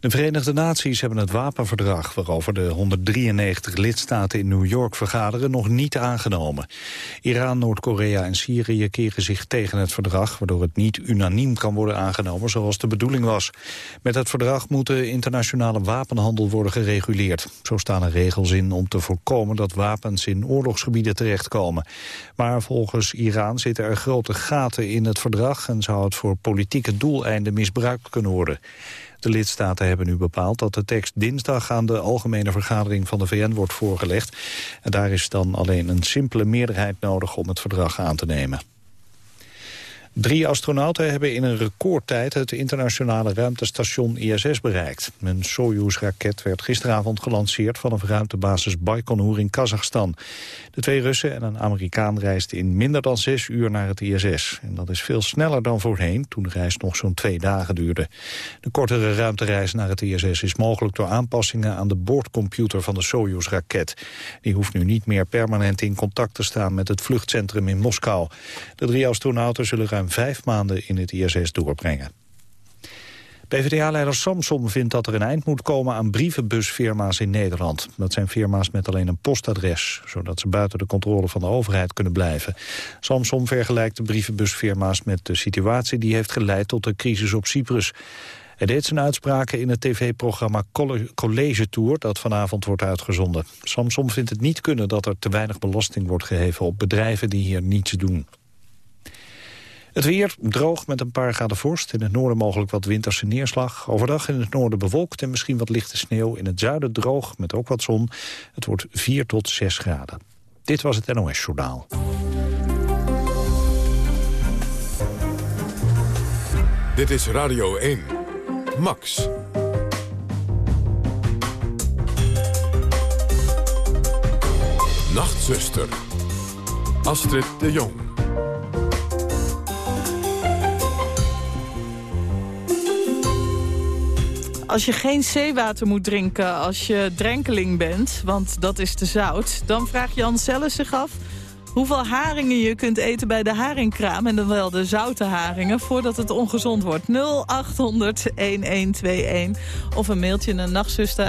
De Verenigde Naties hebben het wapenverdrag... waarover de 193 lidstaten in New York vergaderen... nog niet aangenomen. Iran, Noord-Korea en Syrië keren zich tegen het verdrag... waardoor het niet unaniem kan worden aangenomen zoals de bedoeling was. Met het verdrag moet de internationale wapenhandel worden gereguleerd. Zo staan er regels in om te voorkomen dat wapens in oorlogsgebieden terechtkomen. Maar volgens Iran zitten er grote gaten in het verdrag... en zou het voor politieke doeleinden misbruikt kunnen worden. De lidstaten hebben nu bepaald dat de tekst dinsdag aan de algemene vergadering van de VN wordt voorgelegd. En daar is dan alleen een simpele meerderheid nodig om het verdrag aan te nemen. Drie astronauten hebben in een recordtijd het internationale ruimtestation ISS bereikt. Een Soyuz-raket werd gisteravond gelanceerd vanaf ruimtebasis Baikonur in Kazachstan. De twee Russen en een Amerikaan reisden in minder dan zes uur naar het ISS. En dat is veel sneller dan voorheen, toen de reis nog zo'n twee dagen duurde. De kortere ruimtereis naar het ISS is mogelijk door aanpassingen aan de boordcomputer van de Soyuz-raket. Die hoeft nu niet meer permanent in contact te staan met het vluchtcentrum in Moskou. De drie astronauten zullen ruim vijf maanden in het ISS doorbrengen. PvdA-leider Samson vindt dat er een eind moet komen aan brievenbusfirma's in Nederland. Dat zijn firma's met alleen een postadres, zodat ze buiten de controle van de overheid kunnen blijven. Samson vergelijkt de brievenbusfirma's met de situatie die heeft geleid tot de crisis op Cyprus. Hij deed zijn uitspraken in het tv-programma College Tour... dat vanavond wordt uitgezonden. Samson vindt het niet kunnen dat er te weinig belasting wordt geheven... op bedrijven die hier niets doen. Het weer droog met een paar graden vorst. In het noorden mogelijk wat winterse neerslag. Overdag in het noorden bewolkt en misschien wat lichte sneeuw. In het zuiden droog met ook wat zon. Het wordt 4 tot 6 graden. Dit was het NOS Journaal. Dit is Radio 1. Max. Nachtzuster. Astrid de Jong. Als je geen zeewater moet drinken als je drenkeling bent, want dat is te zout... dan vraagt Jan Celle zich af hoeveel haringen je kunt eten bij de haringkraam... en dan wel de zoute haringen, voordat het ongezond wordt. 0800-1121 of een mailtje naar nachtzuster.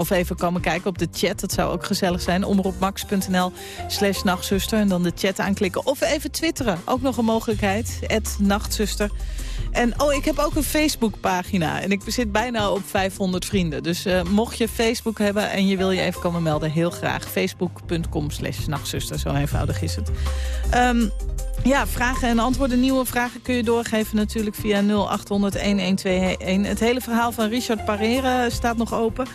Of even komen kijken op de chat, dat zou ook gezellig zijn. Omroepmax.nl slash nachtzuster en dan de chat aanklikken. Of even twitteren, ook nog een mogelijkheid. nachtzuster. En oh, ik heb ook een Facebookpagina. En ik zit bijna op 500 vrienden. Dus uh, mocht je Facebook hebben en je wil je even komen melden, heel graag. Facebook.com slash nachtzuster, zo eenvoudig is het. Um, ja, vragen en antwoorden, nieuwe vragen kun je doorgeven natuurlijk via 0800-1121. Het hele verhaal van Richard Parere staat nog open.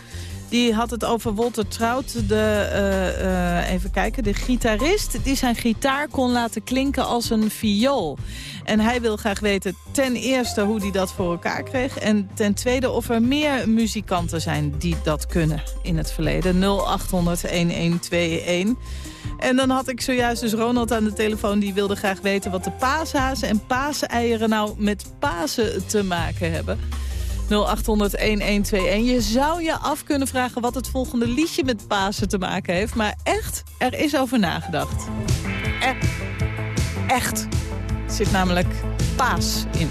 Die had het over Walter Trout, de, uh, uh, even kijken, de gitarist... die zijn gitaar kon laten klinken als een viool. En hij wil graag weten ten eerste hoe hij dat voor elkaar kreeg... en ten tweede of er meer muzikanten zijn die dat kunnen in het verleden. 0800-1121. En dan had ik zojuist dus Ronald aan de telefoon... die wilde graag weten wat de paashazen en paaseieren nou met Pasen te maken hebben... 0800-1121. Je zou je af kunnen vragen wat het volgende liedje met Pasen te maken heeft. Maar echt, er is over nagedacht. Er, echt. Er zit namelijk paas in.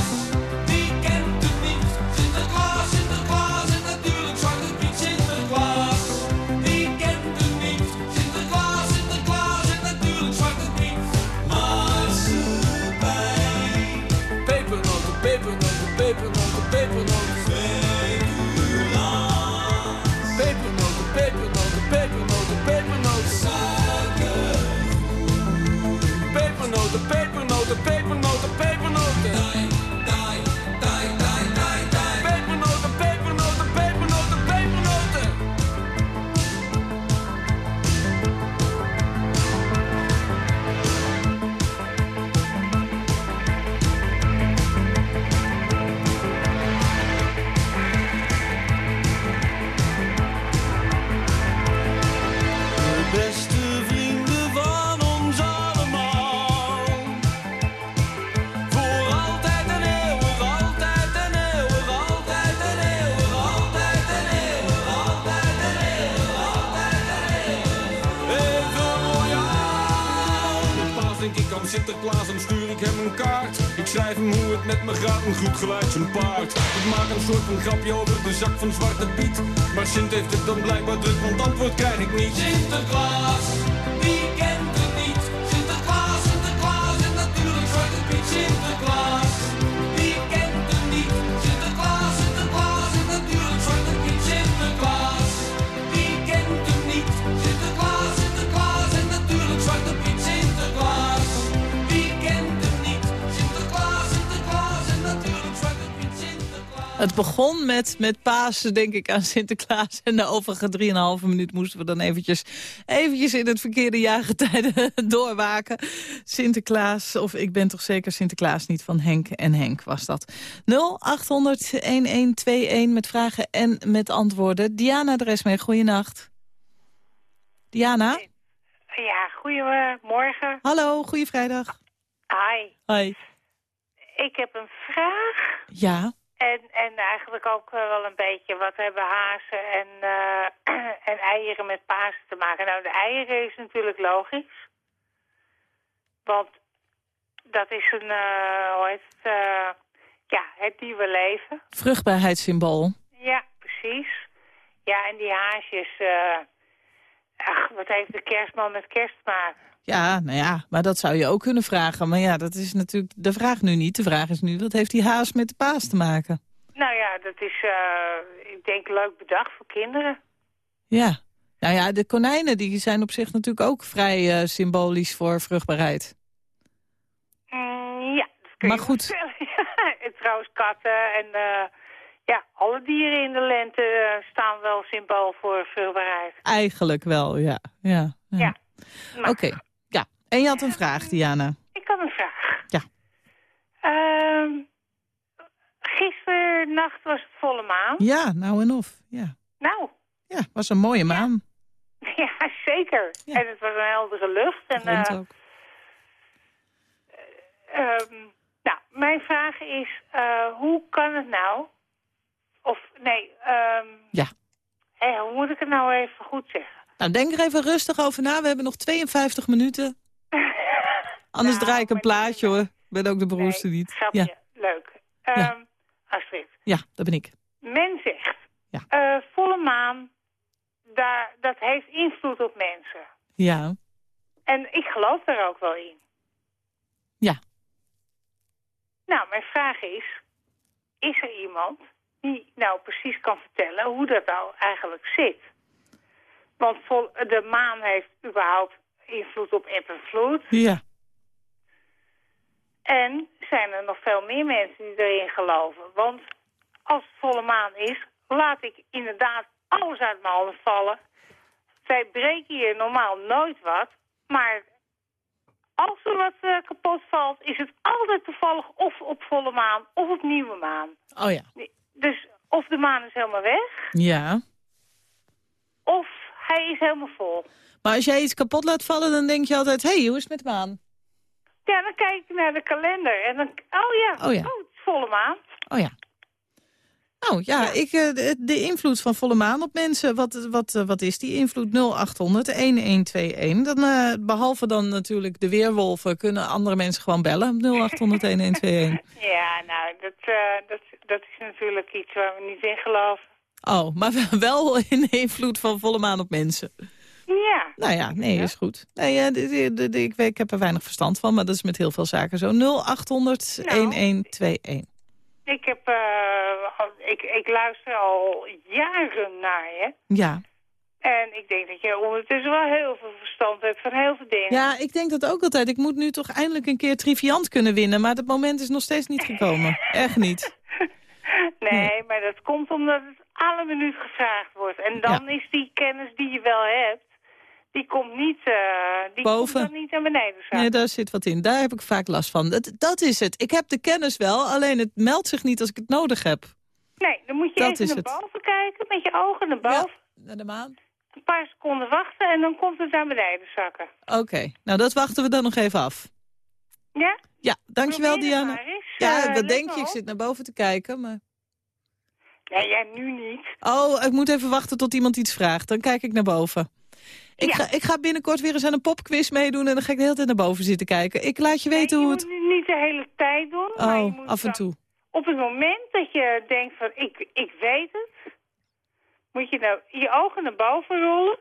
Een goed geluid zijn paard. Ik maak een soort van grapje over de zak van Zwarte Piet. Maar Sint heeft het dan blijkbaar druk, want antwoord krijg ik niet. Sinterklaas, Het begon met, met Pasen, denk ik, aan Sinterklaas. En de overige 3,5 minuut moesten we dan eventjes, eventjes in het verkeerde jaargetijde doorwaken. Sinterklaas, of ik ben toch zeker Sinterklaas niet, van Henk en Henk was dat. 0800-1121 met vragen en met antwoorden. Diana Dresmee, goeienacht. Diana? Ja, goedemorgen. Hallo, goeie vrijdag. Hi. Hoi. Ik heb een vraag. Ja, En, en eigenlijk ook eh, wel een beetje wat hebben hazen en, eh, en eieren met Pasen te maken. Nou, de eieren is natuurlijk logisch. Want dat is een, eh, hoe heet het, eh, ja, het nieuwe leven. vruchtbaarheidssymbool. Ja, precies. Ja, en die haasjes, eh, ach, wat heeft de kerstman met kerst te maken? Ja, nou ja, maar dat zou je ook kunnen vragen. Maar ja, dat is natuurlijk de vraag nu niet. De vraag is nu, wat heeft die haas met de paas te maken? Nou ja, dat is, eh, ik denk, leuk bedacht voor kinderen. Ja. Nou ja, de konijnen die zijn op zich natuurlijk ook vrij eh, symbolisch voor vruchtbaarheid. Mm, ja, dat kun Maar je goed. en trouwens katten en eh, ja, alle dieren in de lente staan wel symbool voor vruchtbaarheid. Eigenlijk wel, ja. ja, ja. Ja. Oké. En je had een vraag, Diana. Ik had een vraag. Ja. Ehm gisternacht was het volle maan. Ja, nou en of. Ja, Nou, ja was een mooie maan. ja, zeker. Ja. En het was een heldere lucht. En, eh, ook. Ehm, nou, mijn vraag is, eh, hoe kan het nou? Of, nee, ehm, Ja. hoe moet ik het nou even goed zeggen? Nou, denk er even rustig over na. We hebben nog 52 minuten. Anders Nou, draai ik een plaatje, hoor. Ik ben ook de beroemste Nee, niet. Grapje, Ja, leuk. Ja. Ehm Astrid, ja, dat ben ik. men zegt, Ja. eh, volle maan, daar, dat heeft invloed op mensen. Ja, En ik geloof daar ook wel in. ja. Nou, mijn vraag is, is er iemand die nou precies kan vertellen hoe dat nou eigenlijk zit? Want vol, de maan heeft überhaupt invloed op eb en vloed. Ja, En zijn er nog veel meer mensen die erin geloven. Want als het volle maan is, laat ik inderdaad alles uit mijn handen vallen. Zij breken hier normaal nooit wat. Maar als er wat eh, kapot valt, is het altijd toevallig of op volle maan of op nieuwe maan. oh ja. Dus of de maan is helemaal weg, Ja. of hij is helemaal vol. Maar als jij iets kapot laat vallen, dan denk je altijd... hé, hey, hoe is het met de maan? Ja, dan kijk ik naar de kalender en dan... Oh ja, Oh ja. het is volle maan. Oh ja. Nou ja, Ik, eh, de, de invloed van volle maan op mensen. Wat, wat, eh, wat is die invloed? 0800 1121. Dan, eh, behalve dan natuurlijk de weerwolven kunnen andere mensen gewoon bellen. 0800 1121. Ja, nou, dat, dat, dat is natuurlijk iets waar we niet in geloven. Oh, maar wel in invloed van volle maan op mensen. Ja. Nou ja, nee, is goed. Nee, de- de- de- de- ik, heb er weinig verstand van, maar dat is met heel veel zaken zo. 0800 1121. Ik, heb, al- ik, ik luister al jaren naar je. Ja. En ik denk dat je ondertussen wel heel veel verstand hebt van heel veel dingen. ja, ik denk dat ook altijd. Ik moet nu toch eindelijk een keer triviant kunnen winnen, maar dat moment is nog steeds niet gekomen. Echt niet. Nee, maar dat komt omdat het alle minuut gevraagd wordt. En dan is die kennis die je wel hebt, die komt niet, eh, die Boven. Komt dan niet naar beneden zakken. Nee, daar zit wat in. Daar heb ik vaak last van. Dat, dat is het. Ik heb de kennis wel, alleen het meldt zich niet als ik het nodig heb. Nee, dan moet je Dat even naar boven kijken, met je ogen naar boven. Naar de maan. Een paar seconden wachten en dan komt het naar beneden zakken. Oké, nou dat wachten we dan nog even af. Ja? Ja, dankjewel Probeer Diana. Ja, Eh, dat let denk je. Ik zit naar boven te kijken, maar... Nee, jij nu niet. Oh, ik moet even wachten tot iemand iets vraagt. Dan kijk ik naar boven. Ik, Ja. ga, ik ga binnenkort weer eens aan een popquiz meedoen... en dan ga ik de hele tijd naar boven zitten kijken. Ik laat je weten Nee, hoe het... moet niet de hele tijd doen. maar je Oh, moet af en toe. Op het moment dat je denkt van ik, ik weet het, moet je nou je ogen naar boven rollen.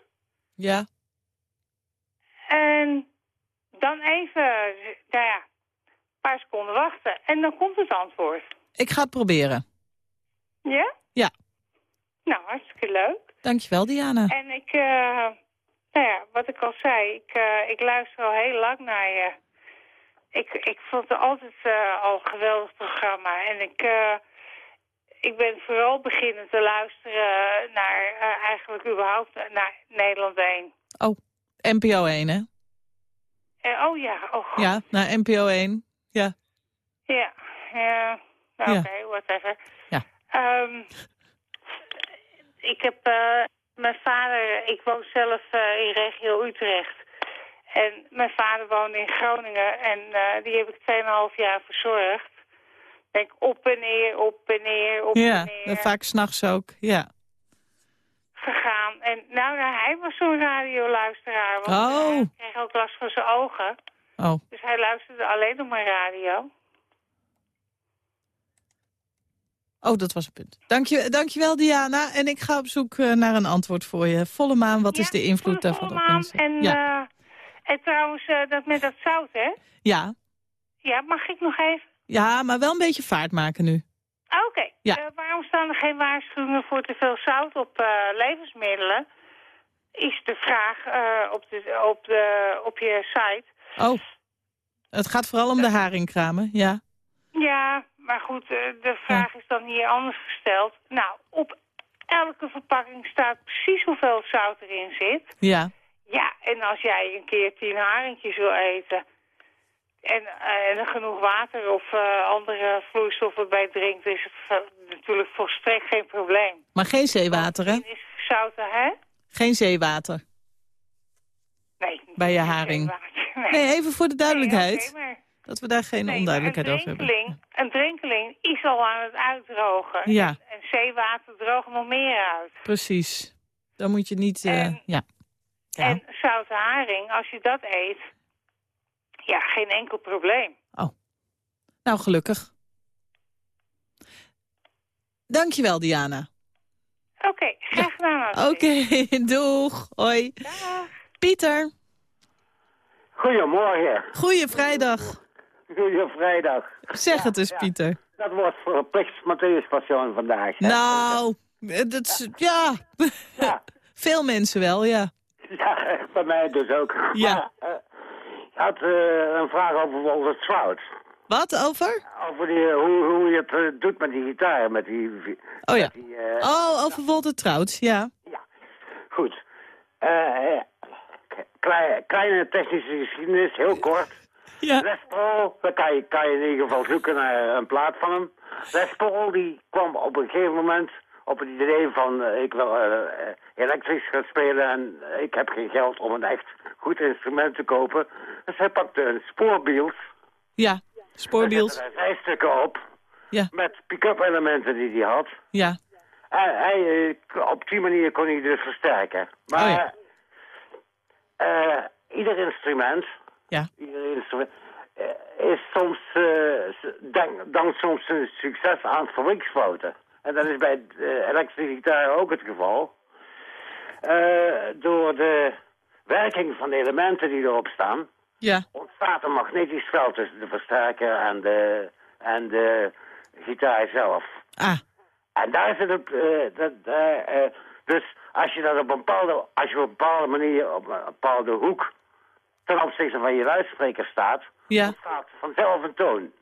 Ja, En dan even, nou ja, een paar seconden wachten. En dan komt het antwoord. ik ga het proberen. Ja? Ja. Nou, hartstikke leuk. Dankjewel, Diana. En ik, eh, nou ja, wat ik al zei, ik, eh, ik luister al heel lang naar je. Ik, ik vond het altijd eh, al een geweldig programma. En ik, ik ben vooral beginnen te luisteren naar eigenlijk überhaupt naar Nederland 1. Oh, NPO 1, hè? Oh ja, oh god. Ja, naar NPO 1. Ja. Ja, ja. Nou, Ja. oké, whatever. Ja. Ehm, ik heb, eh, mijn vader, ik woon zelf eh, in regio Utrecht. En mijn vader woonde in Groningen en eh, die heb ik 2,5 jaar verzorgd. Ben ik op en neer, op en neer, op Ja, en neer en vaak s'nachts ook. Ja. gegaan. En nou, nou, hij was zo'n radioluisteraar, want Oh. hij kreeg ook last van zijn ogen. Oh, Dus hij luisterde alleen nog maar radio. Oh dat was een punt. Dank je, dankjewel, Diana. En ik ga op zoek eh, naar een antwoord voor je. Volle maan, wat is de invloed volle daarvan op maan. mensen? En, ja. eh, en trouwens, eh, dat met dat zout, hè? ja. Ja, mag ik nog even? ja, maar wel een beetje vaart maken nu. Ah, Oké. Ja. Waarom staan er geen waarschuwingen voor te veel zout op levensmiddelen? Is de vraag op, de, op, de, op je site. Oh, het gaat vooral om de haringkramen, ja. Ja, maar goed, eh, de vraag is dan hier anders gesteld. Nou, op elke verpakking staat precies hoeveel zout erin zit. Ja, Ja, en als jij een keer tien haringjes wil eten... en, eh, en genoeg water of eh, andere vloeistoffen bij drinkt... is het natuurlijk volstrekt geen probleem. maar geen zeewater, hè? Is zouten, hè? Geen zeewater Nee. bij je haring. Nee, Nee, even voor de duidelijkheid. Nee, Dat we daar geen nee, onduidelijkheid over een hebben. Een drenkeling is al aan het uitdrogen. Ja. En zeewater droogt nog meer uit. Prezie. Dan moet je niet... eh, En- ja. ja. En zoute haring, als je dat eet... Ja, geen enkel probleem. Nou, gelukkig. Dankjewel, Diana. Oké, graag gedaan. Oké, doeg. Hoi. Dag. Pieter, Goedemorgen. goeie vrijdag. Vrijdag. Zeg het eens, ja. Pieter. Dat wordt verplicht Matthäus Passion vandaag. hè? Nou, eh, dat is, ja. Ja. Veel mensen wel, ja. Ja, bij mij dus ook. Ja. Maar, eh, ik had eh, een vraag over Walter Trout. Wat, over? Over die, hoe, hoe je het doet met die gitaar. Met die, Oh ja. die, Oh, over Walter Trouts, ja. Ja, goed. Klei- kleine technische geschiedenis, heel kort. Ja. Les Paul, daar kan je, kan je in ieder geval zoeken naar een plaat van hem. Les Paul die kwam op een gegeven moment op het idee van eh, ik wil eh, elektrisch gaan spelen en ik heb geen geld om een echt goed instrument te kopen. Dus hij pakte een spoorbiels, Ja, spoorbiels. er zijn stukken op Ja. Met pick-up elementen die hij had. Ja. En hij, eh, op die manier kon hij dus versterken. Maar Oh ja. ieder instrument, Ja. ieder instrument eh, is soms, eh, s- dank, soms een succes aan fabrieksfouten. En dat is bij de elektrische gitaar ook het geval. Eh, door de werking van de elementen die erop staan, Ja. ontstaat een magnetisch veld tussen de versterker en de, en de gitaar zelf. Ah. En daar zit het, eh, dat, eh, eh, dus als je dat op een bepaalde, als je op een bepaalde manier, op een bepaalde hoek, ten opzichte van je luidspreker staat, Ja. ontstaat vanzelf een toon.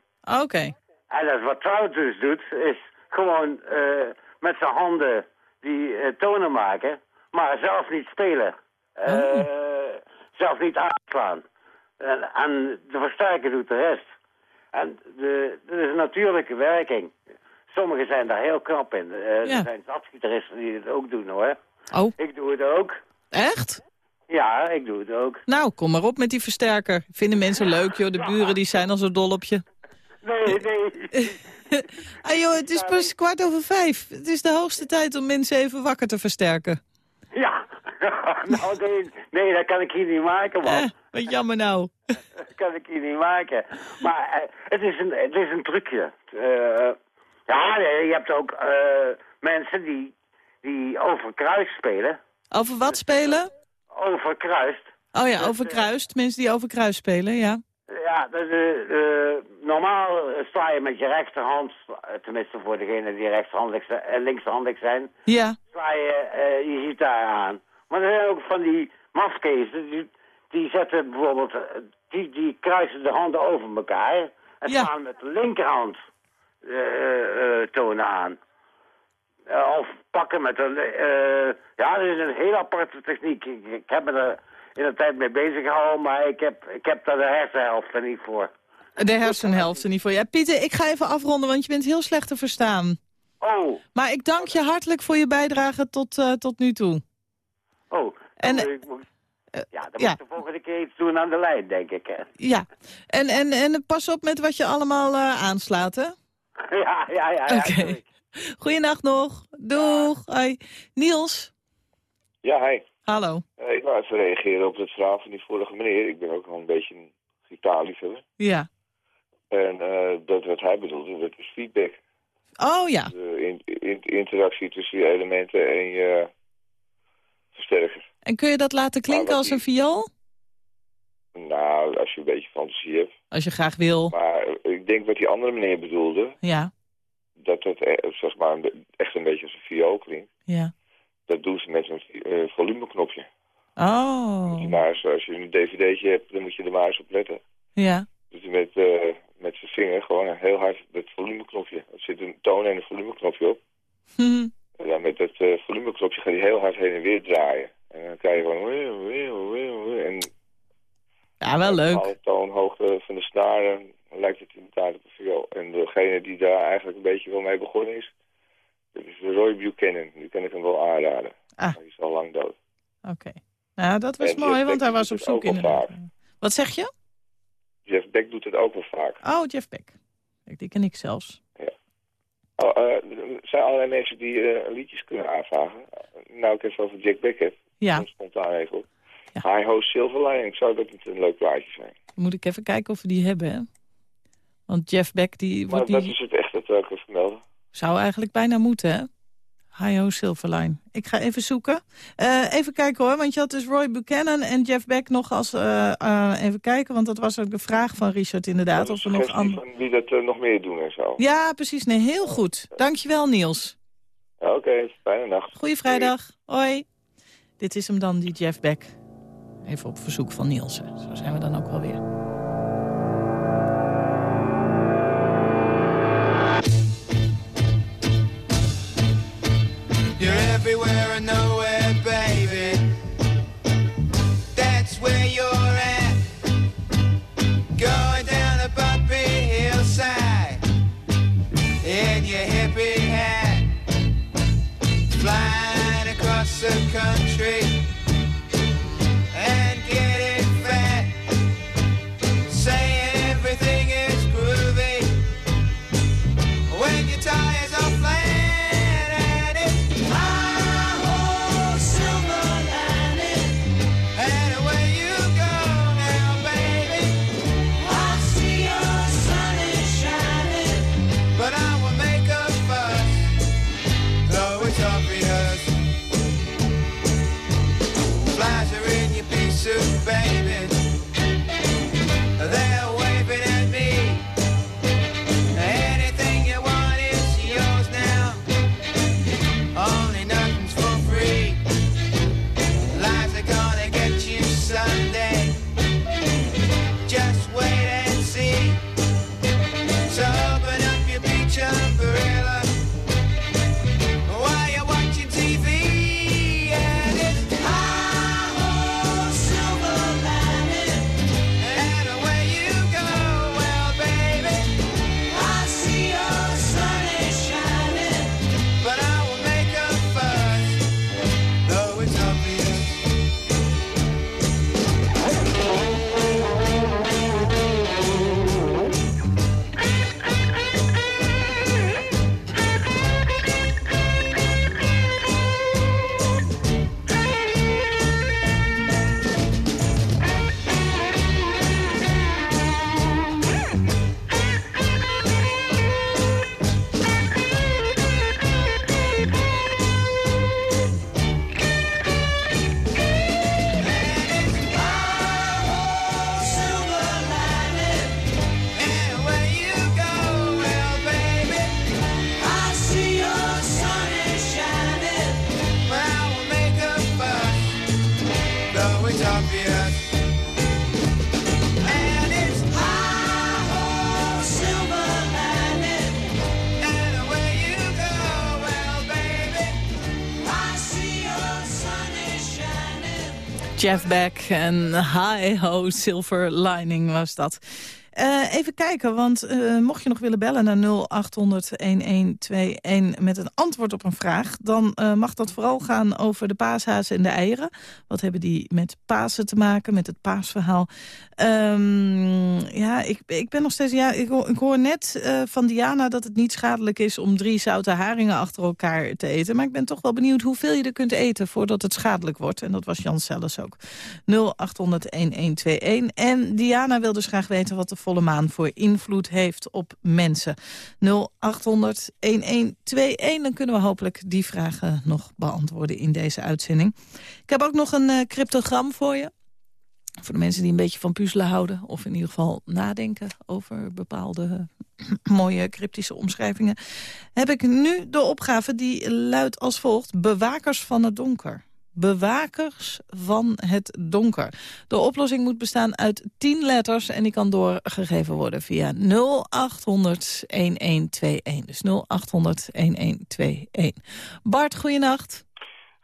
Oké. En dat is wat Trout dus doet, is gewoon eh, met zijn handen die eh, tonen maken, maar zelf niet spelen. Eh, Zelf niet aanslaan. En, en de versterker doet de rest. En de, dat is een natuurlijke werking. Sommigen zijn daar heel knap in. Ja. Er zijn stadsgitaristen die het ook doen hoor. Oh, Ik doe het ook. echt? Ja, ik doe het ook. Nou, kom maar op met die versterker. Vinden mensen leuk, joh. De buren die zijn al zo dol op je. Nee, nee. Ah joh, het is pas kwart over vijf. Het is de hoogste tijd om mensen even wakker te versterken. ja. nou, nee, nee, dat kan ik hier niet maken, man. Eh, wat jammer nou. Dat kan ik hier niet maken. Maar eh, het, is een, het is een trucje. Eh, ja, nee, je hebt ook eh, mensen die, die overkruis spelen. Over wat spelen? Overkruist. Oh ja, overkruist. Mensen die overkruist spelen, ja. Ja, eh, eh, normaal sta je met je rechterhand, eh, tenminste voor degenen die rechtshandig zijn, eh, linkshandig zijn, Ja, sla je eh, je gitaar aan. Maar er zijn ook van die mafkezen, die, die zetten bijvoorbeeld, eh, die, die kruisen de handen over elkaar en Ja. slaan met de linkerhand eh, eh, tonen aan. Eh, of pakken met een, eh, ja, dat is een heel aparte techniek. Ik, ik heb me er in de tijd mee bezig gehouden, maar ik heb, ik heb daar de hersenhelft er niet voor. de hersenhelft in ieder geval. Ja, Pieter, ik ga even afronden, want je bent heel slecht te verstaan. Oh, Maar ik dank je hartelijk voor je bijdrage tot, eh, tot nu toe. oh. En, moet- ja, dan moet ik de volgende keer iets doen aan de lijn, denk ik. Hè. Ja, en, en, en pas op met wat je allemaal aanslaat, hè? ja, ja, ja. ja, Oké. Goeienacht nog. Doeg. Hoi. Niels. Ja, hi. Hallo. Eh, ik wou even reageren op het verhaal van die vorige meneer. Ik ben ook wel een beetje een gitaarliefhebber. Ja. En eh, dat wat hij bedoelde, dat is feedback. Oh ja. De in, in- interactie tussen je elementen en je versterker. En kun je dat laten klinken als een viool? Nou, als je een beetje fantasie hebt. Als je graag wil. Maar ik denk wat die andere meneer bedoelde, Ja. Dat het eh, zeg maar, echt een beetje als een viool klinkt. Ja. Dat doen ze met een eh, volumeknopje. Oh. Moet je maar eens- als je een dvd'tje hebt, dan moet je er maar eens op letten. Ja. Dus met, eh, met zijn vinger gewoon heel hard dat volumeknopje. Er zit een toon en een volumeknopje op. Hm. En dan met dat eh, volumeknopje gaat hij heel hard heen en weer draaien. En dan krijg je gewoon... En Ja, wel leuk. alle toonhoogte van de snaren lijkt het inderdaad op een viool. En degene die daar eigenlijk een beetje wel mee begonnen is... dat is Roy Buchanan. Die kan ik hem wel aanraden. Ah. Hij is al lang dood. Oké. Nou, dat was En mooi, Jeff want hij was op het zoek inderdaad. vaak. Wat zeg je? Jeff Beck doet het ook wel vaak. Oh, Jeff Beck. Kijk, die ken ik zelfs. Oh, eh, er zijn allerlei mensen die eh, liedjes kunnen aanvragen. Nou, ik even over Jack Beck heb. Ja, spontaan even op. Ja. High Ho Silver Lining, zou dat niet een leuk plaatje zijn? moet ik even kijken of we die hebben, hè? Want Jeff Beck, die, Maar wordt dat die is het echt, dat wil ik vermelden. zou eigenlijk bijna moeten, hè? Hi-ho Silverline. Ik ga even zoeken. Eh, even kijken hoor, want je had dus Roy Buchanan en Jeff Beck nog als... eh, eh, even kijken, want dat was ook de vraag van Richard inderdaad. Of er nog suggestie andere... van wie dat nog meer doen en zo. Ja, precies. Nee, heel goed. Dankjewel Niels. Ja, Oké, fijne nacht. Goeie vrijdag. Hoi. Dit is hem dan, die Jeff Beck. Even op verzoek van Niels. hè. Zo zijn we dan ook wel weer. Nowhere, baby. That's where you're at. Going down a bumpy hillside in your hippie hat. Flying across the country Jeff Beck en Hi Ho Silver Lining was dat. Eh, even kijken, want eh, mocht je nog willen bellen naar 0800-1121 met een antwoord op een vraag... dan eh, mag dat vooral gaan over de paashazen en de eieren. Wat hebben die met Pasen te maken, met het paasverhaal? Ehm, ja, ik, ik ben nog steeds... Ja, ik, hoor, ik hoor net van Diana dat het niet schadelijk is om drie zoute haringen achter elkaar te eten. Maar ik ben toch wel benieuwd hoeveel je er kunt eten voordat het schadelijk wordt. En dat was Jan Selles ook. 0800-1121. En Diana wil dus graag weten wat de volle maan voor invloed heeft op mensen. 0800 1121, dan kunnen we hopelijk die vragen nog beantwoorden in deze uitzending. Ik heb ook nog een uh, cryptogram voor je. Voor de mensen die een beetje van puzzelen houden... of in ieder geval nadenken over bepaalde mooie cryptische omschrijvingen... heb ik nu de opgave die luidt als volgt... Bewakers van het donker bewakers van het donker. De oplossing moet bestaan uit 10 letters en die kan doorgegeven worden via 0800-1121. Dus 0800-1121. Bart, goeienacht.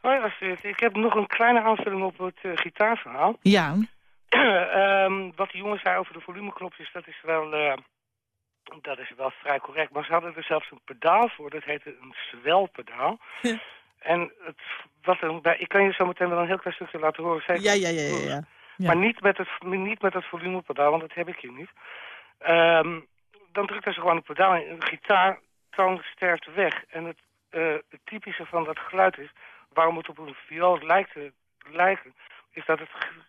Hoi Astrid, ik heb nog een kleine aanvulling op het uh, gitaarverhaal. Ja. um, wat die jongen zei over de volumeknopjes, dat is wel... Uh, dat is wel vrij correct, maar ze hadden er zelfs een pedaal voor. Dat heette een zwelpedaal. En het, wat bij, ik kan je zo meteen wel een heel klein stukje laten horen. Zeker ja, ja, ja, ja, ja. Maar niet met, het, niet met het volumepedaal, want dat heb ik hier niet. Um, dan drukt hij ze gewoon een pedaal in. Een gitaartoon sterft weg. En het, uh, het, typische van dat geluid is, waarom het op een viool lijkt te lijken, is dat het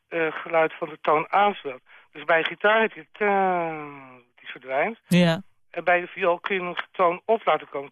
uh, geluid van de toon aanswelt. Dus bij een gitaar heb je die verdwijnt. Ja. En bij de viool kun je een toon op laten komen.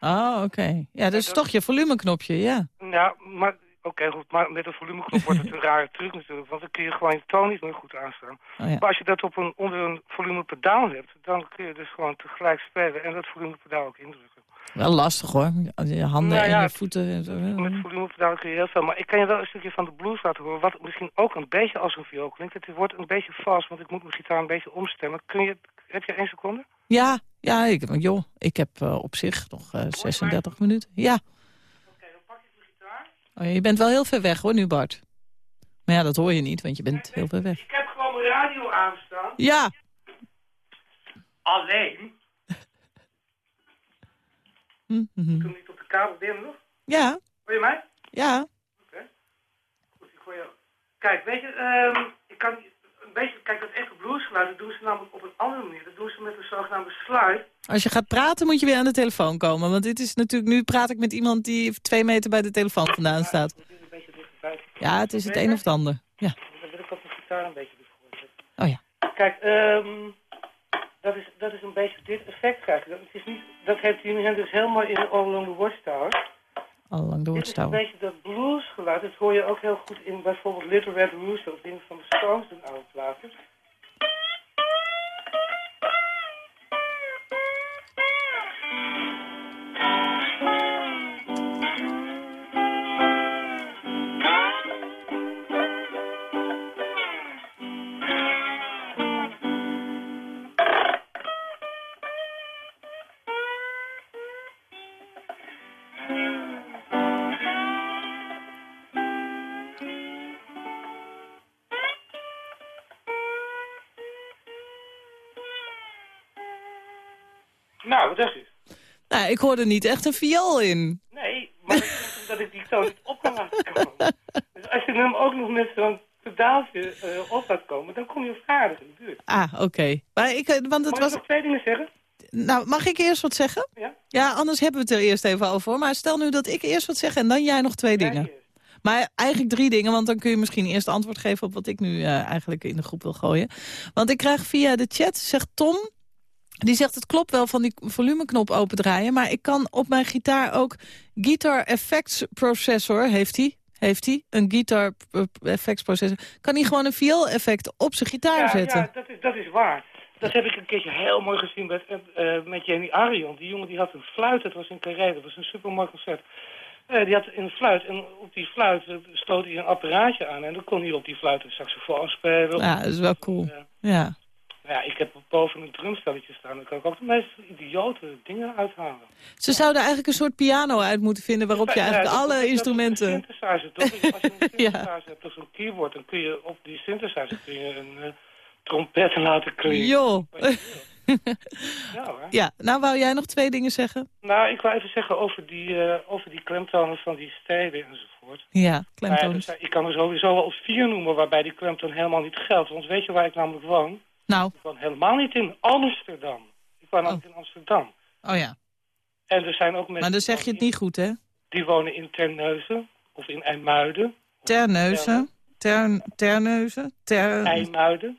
Oh, oké. Ja, dus toch je volumeknopje, ja. Ja, maar oké, goed. Maar met een volumeknop wordt het een rare truc natuurlijk. Want dan kun je gewoon je toon niet meer goed aanstaan. Oh, ja. Maar als je dat op een, onder een volumepedaal hebt, dan kun je dus gewoon tegelijk spelen en dat volumepedaal ook indrukken. Wel lastig hoor. Je handen Nou ja, en je voeten. en zo. Met volumepedaal kun je heel veel. Maar ik kan je wel een stukje van de blues laten horen, wat misschien ook een beetje als een viool klinkt. Het wordt een beetje vast, want ik moet mijn gitaar een beetje omstemmen. Kun je, heb je één seconde? Ja, ja ik, joh, ik heb uh, op zich nog uh, 36 minuten. Ja. Oké, okay, dan pak ik de gitaar. Oh, je bent wel heel ver weg hoor nu Bart. Maar ja, dat hoor je niet, want je bent heel ver weg. Ik heb gewoon mijn radio aanstaan. Ja. Alleen. Hm, hm. Toen niet op de kabel binnen nog. Ja. Hoor je mij? Ja. Oké. Okay. Goed, ik gooi je... Kijk, weet je, um, ik kan een beetje, kijk, dat echte bluesgeluid, dat doen ze namelijk op een andere manier. Dat doen ze met een zogenaamde slide. Als je gaat praten moet je weer aan de telefoon komen. Want dit is natuurlijk, nu praat ik met iemand die twee meter bij de telefoon vandaan staat. Ja, het is het een of het ander. Ja. Dan wil ik ook mijn gitaar een beetje. Oh ja. Kijk, um, dat, is, dat is een beetje dit effect krijg je. Dat, het is niet, dat heeft Jimi Hendrix helemaal in All Along the Watchtower. Allang de Dit is een beetje dat bluesgeluid. Dat hoor je ook heel goed in bijvoorbeeld Little Red Rooster of dingen van de Stones, de oude platen. Ik hoorde niet echt een viool in. Nee, maar ik denk dat ik die zo niet op kan laten komen. Dus als je hem ook nog met zo'n pedaaltje uh, op laat komen, dan kom je op aardig in de buurt. Ah, oké. Okay. Maar ik, want het Mag was... ik nog twee dingen zeggen? Nou, mag ik eerst wat zeggen? Ja? Ja, anders hebben we het er eerst even over. Maar stel nu dat ik eerst wat zeg en dan jij nog twee dingen. Maar eigenlijk drie dingen, want dan kun je misschien eerst antwoord geven op wat ik nu uh, eigenlijk in de groep wil gooien. Want ik krijg via de chat, zegt Tom, die zegt het klopt wel van die volumeknop opendraaien, maar ik kan op mijn gitaar ook Guitar Effects Processor, heeft hij? Heeft hij een Guitar Effects Processor? Kan hij gewoon een viool effect op zijn gitaar ja, zetten? Ja, dat is, dat is waar. Dat heb ik een keertje heel mooi gezien met, uh, met Jenny Arion. Die jongen die had een fluit, dat was in Carré, dat was een supermooi concert. Uh, die had een fluit en op die fluit uh, stoot hij een apparaatje aan. En dan kon hij op die fluit een saxofoon spelen. Ja, dat is wel cool. ja. Ja, ik heb boven een drumstelletje staan. Daar kan ik ook de meest idiote dingen uithalen. Ze zouden eigenlijk een soort piano uit moeten vinden... waarop je Ja, eigenlijk alle dat instrumenten... Een synthesizer, toch? Dus als je een Ja. synthesizer hebt of zo'n keyboard... dan kun je op die synthesizer kun je een eh, trompet laten klinken. Joh. Ja, hoor. Ja, nou wou jij nog twee dingen zeggen? Nou, ik wil even zeggen over die, eh, over die klemtonen van die steden enzovoort. Ja, Nou ja, klemtoons. er zijn- ik kan er sowieso wel vier noemen waarbij die klemtoon helemaal niet geldt. Want weet je waar ik namelijk woon? Nou, Ik woon helemaal niet in Amsterdam. Ik woon namelijk in Amsterdam. oh ja. En er zijn ook mensen Maar dan zeg je het niet goed, hè? die wonen in Terneuzen of in IJmuiden. Terneuzen, ter, Terneuzen, ter, IJmuiden.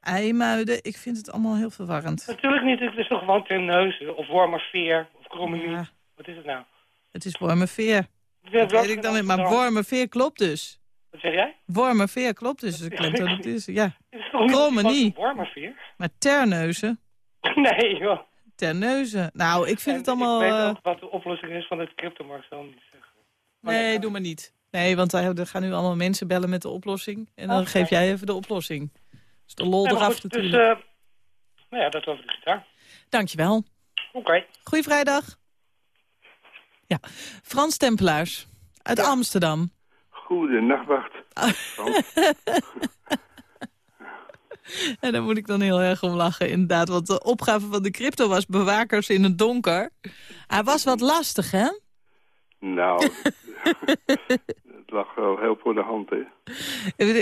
IJmuiden. Ik vind het allemaal heel verwarrend. Natuurlijk niet, het is toch gewoon Terneuzen of Wormerveer of Krommenie. Ja, Wat is het nou? het is Wormerveer. Ja, Dat weet ik dan niet, maar. Wormerveer klopt dus. Wat zeg jij? Wormerveer klopt dus. De klemtoon het is, ja. Toch niet. Wormerveer? Maar Terneuzen, Nee, joh. Terneuzen. Nou, ik vind En het allemaal... Ik weet eh, ook wat de oplossing is van het cryptomarkt, zal niet zeggen. Maar Nee, dat- doe maar niet. Nee, want daar er gaan nu allemaal mensen bellen met de oplossing. En dan Oké. geef jij even de oplossing. Dus de lol Nee, eraf goed, dus, natuurlijk. eh, nou ja, dat over de gitaar. Dankjewel. Oké. Goeie vrijdag. Ja, Frans Tempelaars uit Amsterdam. Goede nachtwacht. En daar moet ik dan heel erg om lachen, inderdaad. Want de opgave van de crypto was bewakers in het donker. Hij was wat lastig, hè? Nou, lag wel heel voor de hand, hè.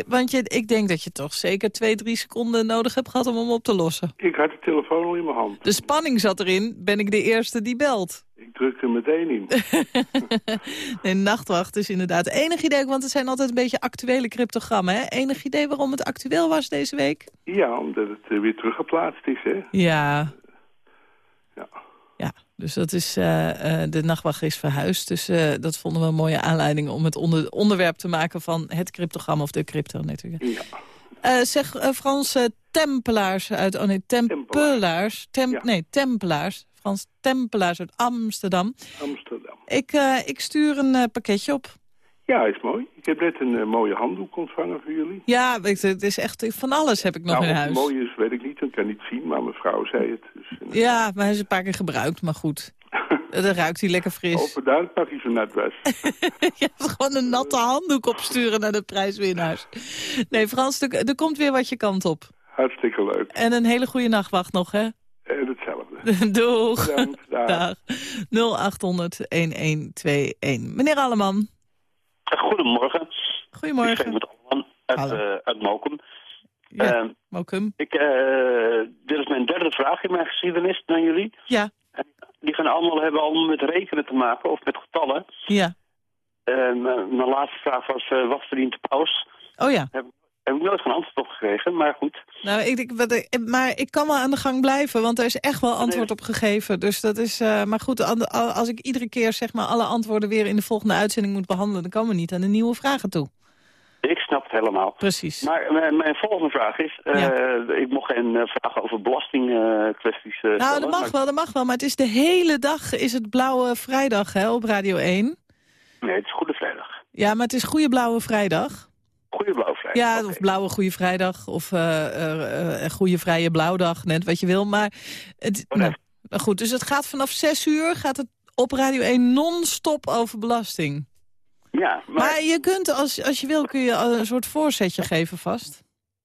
Want je, ik denk dat je toch zeker twee, drie seconden nodig hebt gehad om hem op te lossen. Ik had de telefoon al in mijn hand. De spanning zat erin, ben ik de eerste die belt. Ik drukte meteen in. nee, nachtwacht is inderdaad. Enig idee, want het zijn altijd een beetje actuele cryptogrammen, hè? Enig idee waarom het actueel was deze week? Ja, omdat het eh, weer teruggeplaatst is, hè. Ja. Dus dat is, eh, eh, de nachtwacht is verhuisd. Dus eh, dat vonden we een mooie aanleiding om het onder, onderwerp te maken van het cryptogram of de crypto natuurlijk. Ja. Zeg Frans Tempelaars uit, oh nee, Tempelaars. Tem, Ja. Nee, Tempelaars. Frans Tempelaars uit Amsterdam. Amsterdam. Ik, ik stuur een pakketje op. Ja, is mooi. Ik heb net een mooie handdoek ontvangen voor jullie. Ja, het is echt van alles heb ik nog nou, in huis. mooi is, weet ik niet. Ik kan niet zien, maar mijn vrouw zei het. Dus, eh, Ja, maar hij is een paar keer gebruikt, maar goed. Dan ruikt hij lekker fris. Of daar het pakje zo nat was. Je hebt gewoon een natte handdoek opsturen naar de prijswinnaars. Nee, Frans, er, er komt weer wat je kant op. Hartstikke leuk. En een hele goede nachtwacht nog, hè? En hetzelfde. Doeg. Bedankt, dag. Dag. 0800-1121. Meneer Alleman. Goedemorgen. Goedemorgen. Ik met Alman uit, eh uit Mokum. Ja, Mokum. ik, eh, dit is mijn derde vraag in mijn geschiedenis naar jullie. Ja, Die gaan allemaal hebben allemaal met rekenen te maken of met getallen. ja. Eh, mijn laatste vraag was, eh, wat verdient de paus? Oh ja. Heb, heb ik nooit geen antwoord op gekregen, maar goed. Nou, ik, wat, ik- maar ik kan wel aan de gang blijven, want er is echt wel antwoord op gegeven. Dus dat is, maar goed, als ik iedere keer zeg maar alle antwoorden weer in de volgende uitzending moet behandelen, dan komen we niet aan de nieuwe vragen toe. Ik snap het helemaal. Precies. Maar mijn, mijn volgende vraag is, eh, ik mocht geen eh, vragen over belastingkwesties eh Nou, stellen, dat mag maar- wel, dat mag wel. Maar het is de hele dag is het Blauwe Vrijdag hè, op Radio 1. Nee, het is Goede Vrijdag. Ja, maar het is Goede Blauwe Vrijdag. Goede Blauwe Vrijdag. Ja, of Blauwe Goede Vrijdag. Of eh eh, eh, Goede Vrije Blauwdag, net wat je wil. Maar het, nou, nou goed, dus het gaat vanaf 6 uur gaat het op Radio 1 non-stop over belasting. Ja, maar... Maar je kunt, als, als je wil, kun je een soort voorzetje geven vast.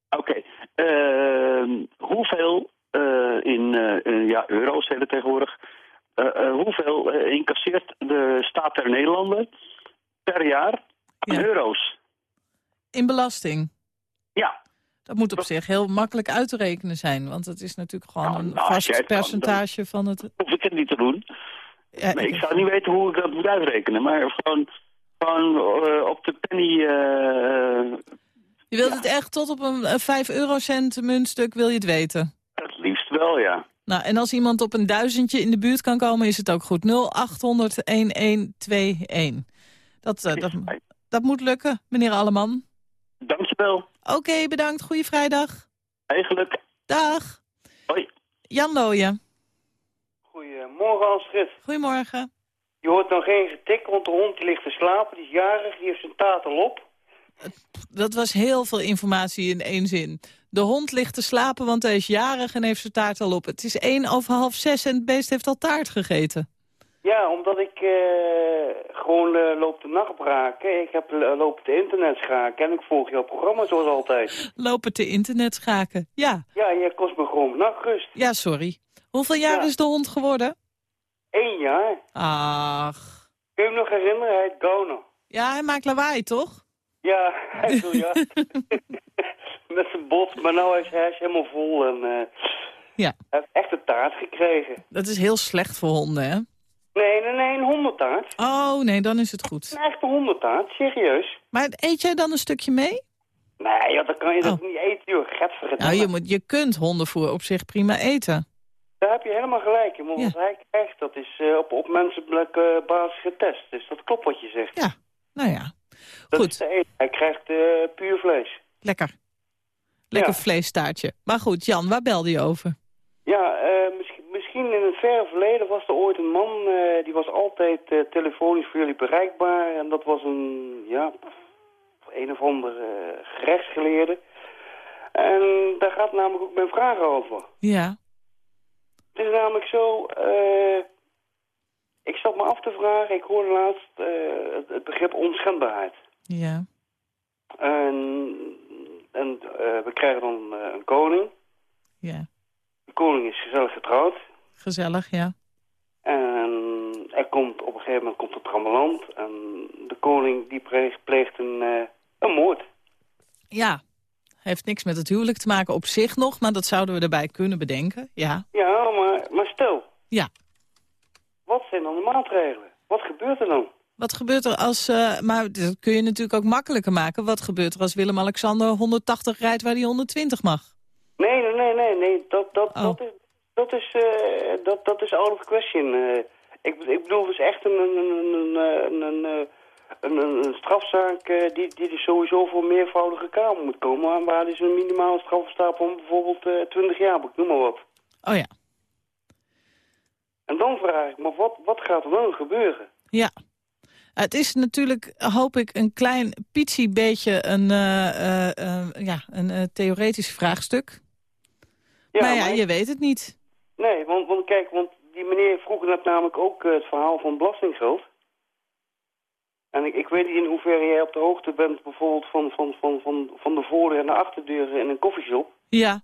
Oké. Ehm, hoeveel eh, in eh, eh, ja, euro's het tegenwoordig... eh, hoeveel incasseert de staat der Nederlanden per jaar aan euro's? In belasting. Ja. Dat moet op zich heel makkelijk uit te rekenen zijn. Want het is natuurlijk gewoon een nou, als jij vast kan, percentage van het... Hoef ik het niet te doen. Ja, nee, ik zou niet weten hoe ik dat moet uitrekenen. Maar gewoon, gewoon eh, op de penny... eh, Je wilt het echt tot op een eh, 5 eurocent muntstuk wil je het weten. het liefst wel, ja. Nou, en als iemand op een duizendje in de buurt kan komen, is het ook goed. 0800 1121. Dat, eh, dat, dat moet lukken, meneer Alleman. Dankjewel. Oké, bedankt. Goeie vrijdag. Eigenlijk. Dag. Hoi. Jan Looyen. Goedemorgen Astrid. Goedemorgen. Je hoort nog geen getik, want de hond die ligt te slapen. Die is jarig, die heeft zijn taat al op. Dat was heel veel informatie in één zin. De hond ligt te slapen, want hij is jarig en heeft zijn taart al op. Het is één over half zes en het beest heeft al taart gegeten. Ja, omdat ik eh, gewoon eh, loop te nachtbraken. Ik heb uh, lopen te internet schaken en ik volg jouw programma zoals altijd. Lopen te internet schaken, ja. Ja, je kost me gewoon nachtrust. Ja, sorry. Hoeveel jaar Ja. is de hond geworden? Eén jaar. Ach. Kun je me nog herinneren? Hij heet Gauno. Ja, hij maakt lawaai, toch? Ja, hij is miljard. Met zijn bot, maar nou is hij is helemaal vol en eh, Ja. hij heeft echt een taart gekregen. Dat is heel slecht voor honden, hè? Nee, nee, nee, een hondentaart. Oh, nee, dan is het goed. Een echte hondentaart, serieus. Maar eet jij dan een stukje mee? Nee, joh, dan kan je dat niet eten, joh. Getverdomme. Nou, je, moet, je kunt hondenvoer op zich prima eten. Daar heb je helemaal gelijk in. Wat hij krijgt, dat is eh, op, op menselijke basis getest. Dus dat klopt wat je zegt. Ja, nou ja. Dat Goed. Hij krijgt eh, puur vlees. Lekker. Lekker Ja. vleestaartje. Maar goed, Jan, waar belde je over? Ja, eh, misschien, misschien in het verre verleden was er ooit een man... die was altijd telefonisch voor jullie bereikbaar. En dat was een, ja, een of ander eh, gerechtsgeleerde. En daar gaat namelijk ook mijn vraag over. Ja. Het is namelijk zo, eh, ik zat me af te vragen, ik hoorde laatst eh, het, het begrip onschendbaarheid. Ja. En, en eh, we krijgen dan een koning. Ja. De koning is gezellig getrouwd. Gezellig, ja. En er komt, op een gegeven moment komt er trammeland. En de koning die pleegt, pleegt een, eh, een moord. Ja. Heeft niks met het huwelijk te maken op zich nog, maar dat zouden we erbij kunnen bedenken. Ja. Ja, maar, maar stel, Ja. wat zijn dan de maatregelen? Wat gebeurt er dan? Wat gebeurt er als... eh, maar dat kun je natuurlijk ook makkelijker maken. Wat gebeurt er als Willem-Alexander 180 rijdt waar hij 120 mag? Nee, nee, nee, nee, nee. Dat, dat, Oh. dat is, dat is, eh, dat, dat is out of question. Eh, ik, ik bedoel dus echt een, een, een, een, een, een, eh, strafzaak eh, die, die sowieso voor meervoudige kamer moet komen. Waar, waar dus een minimale straf staat van bijvoorbeeld eh 20 jaar, ik noem maar wat. Oh ja. En dan vraag ik me, wat, wat gaat er dan gebeuren? Ja. Het is natuurlijk, hoop ik, een klein pietsie beetje een, eh, eh, eh, ja, een eh, theoretisch vraagstuk. Ja, maar ja, maar- je weet het niet. Nee, want, want kijk, want die meneer vroeg net namelijk ook eh, het verhaal van belastinggeld. En ik, ik weet niet in hoeverre jij op de hoogte bent bijvoorbeeld van, van, van, van, van de voordeur en de achterdeur in een koffieshop. Ja.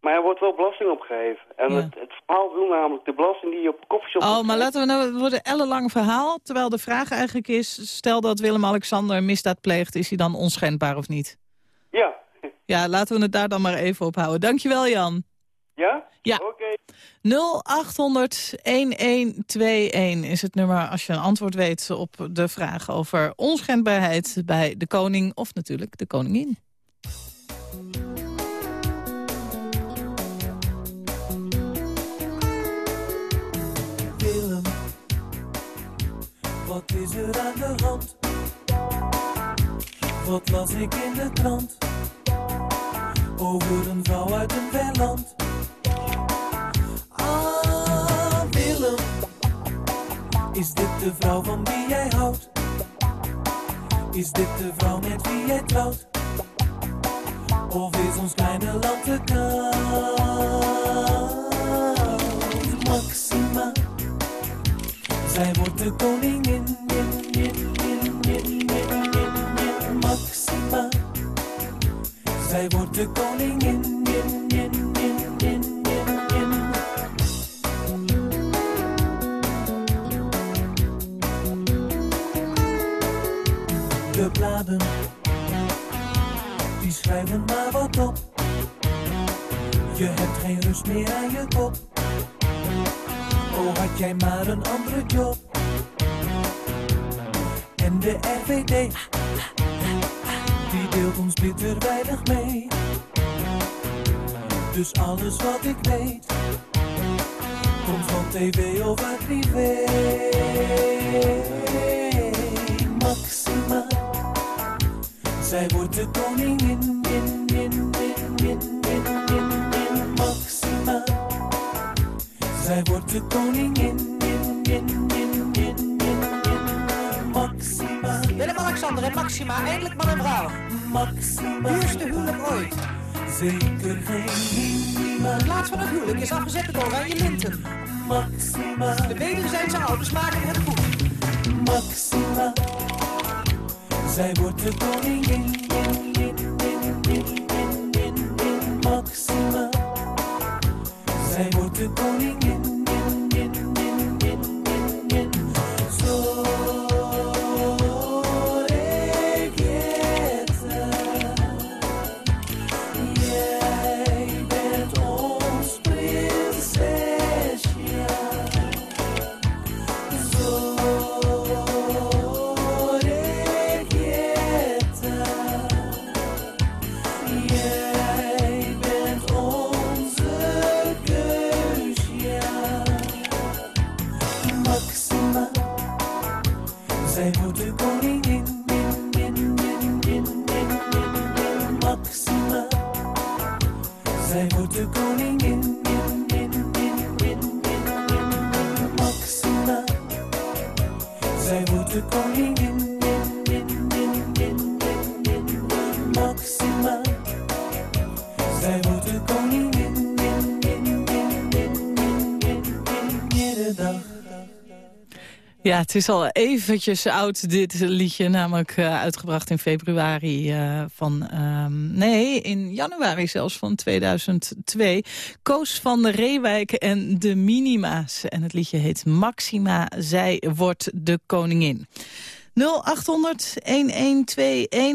Maar er wordt wel belasting opgeheven. En Ja. het, het verhaal wil namelijk de belasting die je op een koffieshop... Oh, maar laten we nou, het wordt een ellenlang verhaal. Terwijl de vraag eigenlijk is, stel dat Willem-Alexander een misdaad pleegt, is hij dan onschendbaar of niet? Ja. Ja, laten we het daar dan maar even op houden. Dankjewel, Jan. Ja? Ja. Oké. 0800-1121 is het nummer als je een antwoord weet op de vraag over onschendbaarheid bij de koning of natuurlijk de koningin. Willem, wat is er aan de hand? Wat las ik in de krant? Over een vrouw uit een ver is dit de vrouw van wie jij houdt? Is dit de vrouw met wie jij trouwt? Of is ons kleine land te koud? Maxima, zij wordt de koningin. Nin, nin, nin, nin, nin, nin, nin. Maxima, zij wordt de koningin. Geen rust meer aan je kop. Oh, had jij maar een andere job. En de RVD, die deelt ons bitter weinig mee. Dus alles wat ik weet, komt van tv of uit privé. Maxima, zij wordt de koningin. Nin, nin, nin, nin, nin, nin, zij wordt de koningin. Nin, nin, nin, nin, nin, nin. Maxima. Willem-Alexander en Maxima, eindelijk man en vrouw. Maxima. Duurste huwelijk ooit. Zeker geen. De plaats van het huwelijk is afgezet door oranje linten. Maxima. De benen zijn zijn ouders, maken het goed. Maxima. Zij wordt de koningin. In, in, in, in, in, in, in. Maxima. Zij wordt de koningin. Zij wordt de Ja, het is al eventjes oud, dit liedje. Namelijk eh, uitgebracht in februari eh, van... ehm, nee, in januari zelfs van 2002. Koos van de Reewijk en de Minima's. En het liedje heet Maxima, zij wordt de koningin. 0800-1121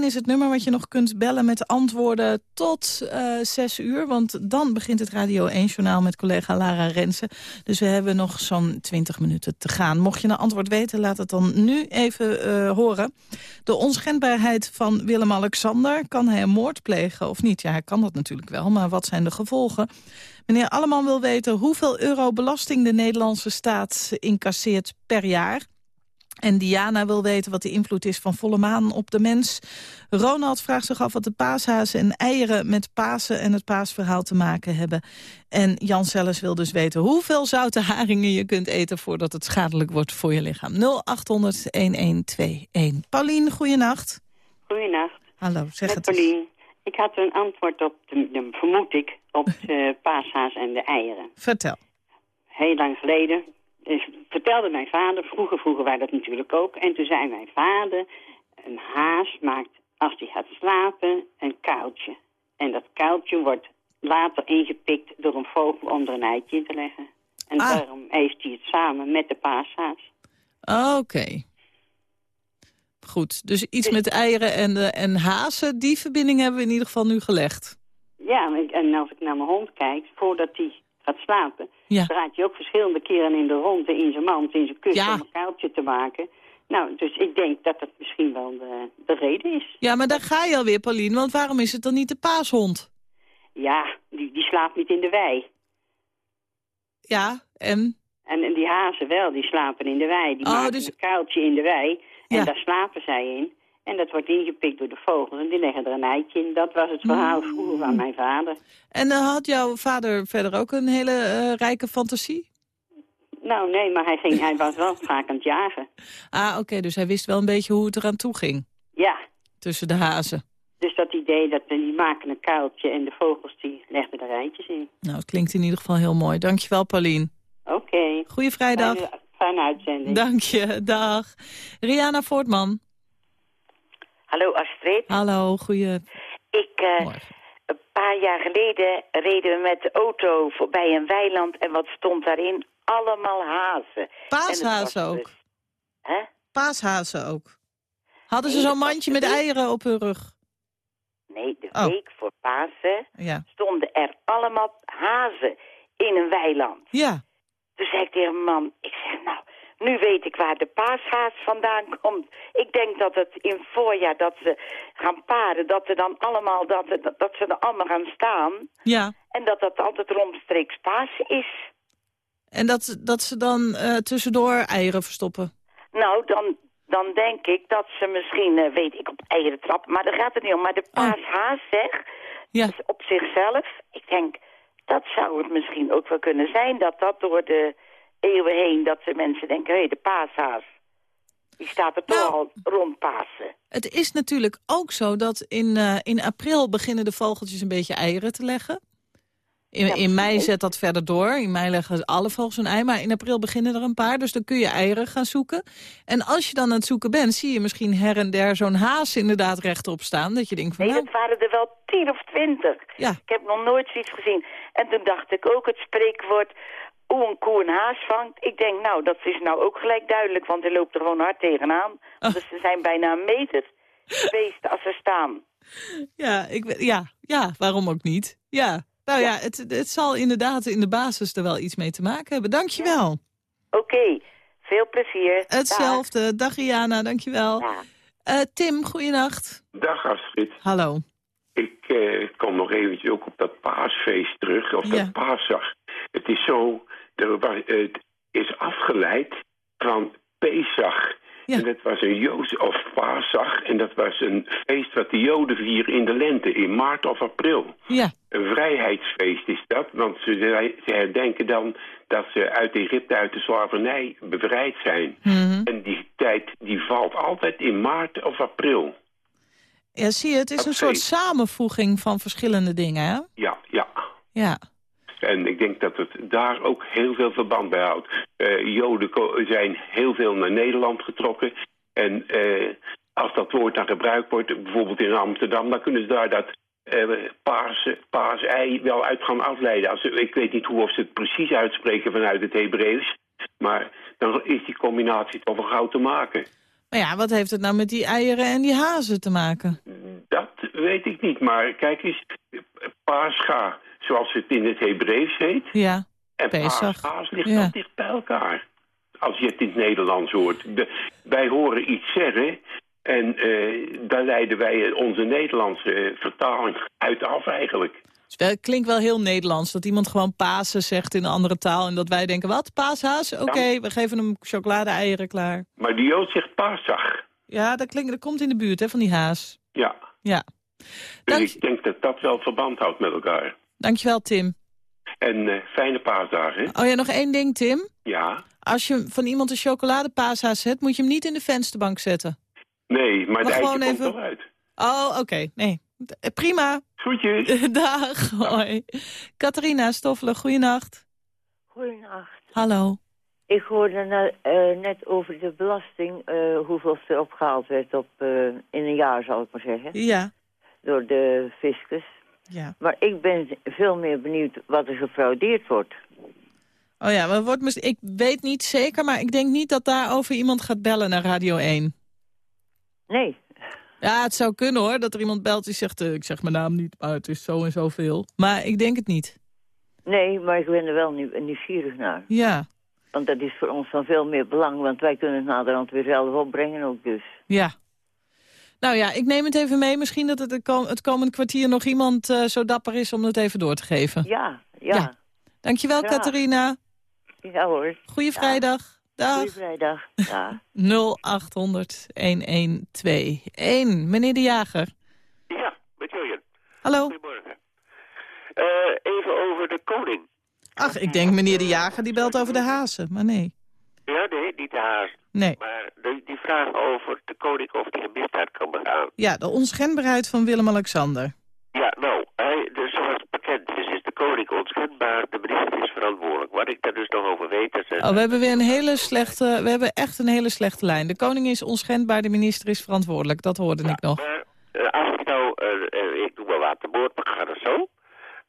is het nummer wat je nog kunt bellen met antwoorden tot eh 6 uur. Want dan begint het Radio 1-journaal met collega Lara Rensen. Dus we hebben nog zo'n 20 minuten te gaan. Mocht je een antwoord weten, laat het dan nu even eh, horen. De onschendbaarheid van Willem-Alexander. Kan hij een moord plegen of niet? Ja, hij kan dat natuurlijk wel, maar wat zijn de gevolgen? Meneer Alleman wil weten hoeveel euro belasting de Nederlandse staat incasseert per jaar. En Diana wil weten wat de invloed is van volle maan op de mens. Ronald vraagt zich af wat de paashazen en eieren met Pasen en het paasverhaal te maken hebben. En Jan Selles wil dus weten hoeveel zoute haringen je kunt eten voordat het schadelijk wordt voor je lichaam. 0800-1121. Paulien, goeienacht. Goeienacht. Hallo, zeg Met het eens. Paulien. Ik had een antwoord op, de, de- vermoed ik, op de paashaas en de eieren. Vertel. Heel lang geleden dus vertelde mijn vader, vroeger, vroeger waren dat natuurlijk ook. En toen zei mijn vader, een haas maakt, als hij gaat slapen, een kuiltje. En dat kuiltje wordt later ingepikt door een vogel om er een eitje in te leggen. En Ah. daarom eet hij het samen met de paashaas. Oké. Goed, dus iets met eieren en, de, en hazen, die verbinding hebben we in ieder geval nu gelegd. Ja, en als ik naar mijn hond kijk, voordat hij gaat slapen... Ja. draait hij ook verschillende keren in de ronde in zijn mand, in zijn kussen Ja. om een kuiltje te maken. Nou, dus ik denk dat dat misschien wel de, de reden is. Ja, maar daar ga je alweer, Paulien, want waarom is het dan niet de paashond? Ja, die, die slaapt niet in de wei. Ja, en? En, en die hazen wel, die slapen in de wei. Die Oh, maken dus- een kuiltje in de wei en Ja. daar slapen zij in. En dat wordt ingepikt door de vogels en die leggen er een eitje in. Dat was het verhaal Mm. vroeger van mijn vader. En dan had jouw vader verder ook een hele eh, rijke fantasie? Nou, nee, maar hij, ging, hij was wel vaak aan het jagen. Ah, oké, dus hij wist wel een beetje hoe het eraan toe ging Ja, tussen de hazen. dus dat idee, dat die maken een kuiltje en de vogels die leggen er eitjes in. Nou, het klinkt in ieder geval heel mooi. Dankjewel, Paulien. Oké. Goeie vrijdag. Fijne, fijne uitzending. Dank je, dag. Rihanna Voortman. Hallo Astrid. Hallo, goeie... Ik, eh, een paar jaar geleden reden we met de auto voorbij een weiland en wat stond daarin? Allemaal hazen. Paashazen ook. dus- Hè? Paashazen ook. Hadden ze zo'n mandje met eieren op hun rug? Nee, de Oh. week voor Pasen Ja. stonden er allemaal hazen in een weiland. Ja. Toen zei ik tegen mijn man, ik zeg nou, nu weet ik waar de paashaas vandaan komt. Ik denk dat het in voorjaar dat ze gaan paren, dat ze dan allemaal, dat, dat, dat ze er allemaal gaan staan. Ja. En dat dat altijd rondstreeks Pasen is. En dat, dat ze dan eh, tussendoor eieren verstoppen? Nou, dan, dan denk ik dat ze misschien, eh, weet ik, op eieren trappen. Maar daar gaat het niet om. Maar de paashaas, zeg, Ja. op zichzelf, ik denk, dat zou het misschien ook wel kunnen zijn. Dat dat door de eeuwen heen, dat de mensen denken, hé, de paashaas. Die staat er toch al rond Pasen. Het is natuurlijk ook zo dat in, eh, in april beginnen de vogeltjes een beetje eieren te leggen. In, in mei zet dat verder door. In mei leggen alle vogels een ei, maar in april beginnen er een paar. Dus dan kun je eieren gaan zoeken. En als je dan aan het zoeken bent, zie je misschien her en der zo'n haas inderdaad rechtop staan. Dat je denkt van, Nee, nou, dat waren er wel tien of twintig. Ja. Ik heb nog nooit zoiets gezien. En toen dacht ik ook het spreekwoord... hoe een koe een haas vangt. Ik denk, nou, dat is nou ook gelijk duidelijk... want hij loopt er gewoon hard tegenaan. Oh. Dus ze zijn bijna een meter beesten als ze staan. ja, ik, ja, ja, waarom ook niet? Ja, nou ja, het, het zal inderdaad in de basis er wel iets mee te maken hebben. Dankjewel. Oké, veel plezier. Hetzelfde. Dag Iana, dankjewel. Eh Tim, goeienacht. Dag Astrid. Hallo. Ik eh, kom nog eventjes ook op dat paasfeest terug, of Ja. dat paaszag. Het is zo, het is afgeleid van Pesach. En dat was een Joods of Paaszag. En dat was een feest wat de Joden vieren in de lente, in maart of april. Ja. Een vrijheidsfeest is dat, want ze, ze herdenken dan dat ze uit Egypte, uit de slavernij bevrijd zijn. Mhm. En die tijd die valt altijd in maart of april. Ja, zie je, het is een soort samenvoeging van verschillende dingen, hè? Ja, ja. Ja. En ik denk dat het daar ook heel veel verband bij houdt. Eh, Joden zijn heel veel naar Nederland getrokken. En eh, als dat woord dan gebruikt wordt, bijvoorbeeld in Amsterdam... dan kunnen ze daar dat eh paas, paasei wel uit gaan afleiden. Als, ik weet niet hoe of ze het precies uitspreken vanuit het Hebreeuws... maar dan is die combinatie toch wel gauw te maken. Maar ja, wat heeft het nou met die eieren en die hazen te maken? Dat weet ik niet, maar kijk eens, Pascha, zoals het in het Hebreeuws heet... Ja, En Pesach. paashaas ligt Ja. dan dicht bij elkaar. Als je het in het Nederlands hoort. De- wij horen iets zeggen en eh, daar leiden wij onze Nederlandse eh, vertaling uit af eigenlijk. Het wel- klinkt wel heel Nederlands, dat iemand gewoon Pasen zegt in een andere taal... en dat wij denken, wat, paashaas? Oké, we geven hem chocolade-eieren klaar. Maar die Jood zegt Pasach. Ja, dat, klinkt, dat komt in de buurt hè, van die haas. Ja. Ja. Dus ik denk dat dat wel verband houdt met elkaar. Dankjewel, Tim. En eh, fijne paasdagen. Oh ja, nog één ding, Tim. Ja. Als je van iemand een chocoladepaashaas zet, moet je hem niet in de vensterbank zetten. Nee, maar, Maar het eitje komt even- toch uit. Oh, oké. Nee. Eh, Prima. Groetjes. Dag. Hoi. Catharina Stoffelen, goeienacht. Goedenacht. Hallo. Ik hoorde net, eh, net over de belasting, eh, hoeveel er opgehaald werd op, eh, in een jaar, zal ik maar zeggen. Ja. Door de fiscus. Ja. Maar ik ben veel meer benieuwd wat er gefraudeerd wordt. Oh ja, maar wordt mis- ik weet niet zeker, maar ik denk niet dat daarover iemand gaat bellen naar Radio 1. Nee. Ja, het zou kunnen hoor, dat er iemand belt die zegt, eh, ik zeg mijn naam niet, maar het is zo en zoveel. Maar ik denk het niet. Nee, maar ik ben er wel nieuw, nieuwsgierig naar. Ja, Want dat is voor ons van veel meer belang, want wij kunnen het naderhand weer zelf opbrengen ook dus. ja. Nou ja, ik neem het even mee. Misschien dat het het kom- het komend kwartier nog iemand eh, zo dapper is om het even door te geven. Ja, ja. Dankjewel. Catharina. Ja hoor. Goeie vrijdag. Dag. Goeie vrijdag. Ja. 0800 1121. Meneer De Jager. Ja, met Julian. Hallo. Goedemorgen. Eh, even over de koning. Ach, ik denk meneer De Jager die belt over de hazen. Maar nee. Ja, nee, niet de haas. Nee. Maar de- die vraag over de koning of die een misdaad kan begaan. Ja, de onschendbaarheid van Willem-Alexander. Ja, nou, hij, dus zoals bekend is, is de koning onschendbaar. De minister is verantwoordelijk. Wat ik daar dus nog over weet... Is, eh, Oh, we hebben weer een hele slechte... We hebben echt een hele slechte lijn. De koning is onschendbaar, de minister is verantwoordelijk. Dat hoorde ik nog. maar, eh, als ik nou, eh, eh, ik doe maar wat, de moord begaan of zo...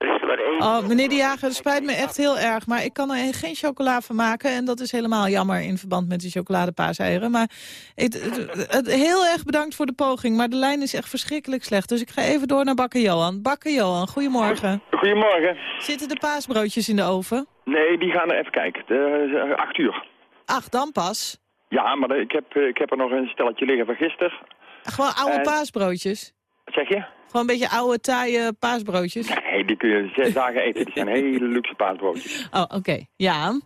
Dan is er maar één... Oh, meneer De Jager, het spijt me echt heel erg. Maar ik kan er geen chocola van maken. En dat is helemaal jammer in verband met die chocoladepaaseieren. Maar het- het- heel erg bedankt voor de poging. Maar de lijn is echt verschrikkelijk slecht. Dus ik ga even door naar Bakker Johan. Bakker Johan, goedemorgen. Goedemorgen. Zitten de paasbroodjes in de oven? Nee, die gaan er even kijken. De, eh, acht uur. Ach, dan pas. Ja, maar de- ik heb, eh, ik heb er nog een stelletje liggen van gisteren. Gewoon oude En- paasbroodjes? Wat zeg je? Gewoon een beetje oude, taaie paasbroodjes? Nee, die kun je zes dagen eten. Die zijn hele luxe paasbroodjes. Oh, oké. Ja.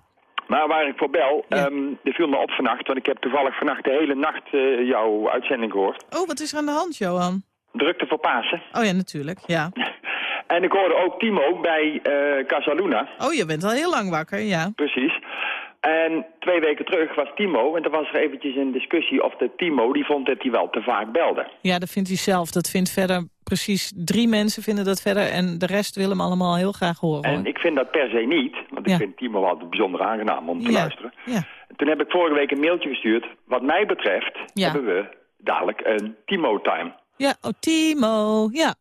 Maar waar ik voor bel, ehm er viel me op vannacht, want ik heb toevallig vannacht de hele nacht eh, jouw uitzending gehoord. Oh, wat is er aan de hand, Johan? Drukte voor Pasen. Oh ja, natuurlijk. Ja. En ik hoorde ook Timo bij eh Casaluna. Oh, je bent al heel lang wakker, ja. Precies. En twee weken terug was Timo, en er was er eventjes een discussie of de Timo, die vond dat hij wel te vaak belde. Ja, dat vindt hij zelf. Dat vindt verder precies drie mensen vinden dat verder. En de rest wil hem allemaal heel graag horen. En ik vind dat per se niet, want ik Ja. vind Timo altijd bijzonder aangenaam om te Ja. luisteren. Ja. Toen heb ik vorige week een mailtje gestuurd. Wat mij betreft hebben we dadelijk een Timo-time. Ja, oh, Timo. Ja,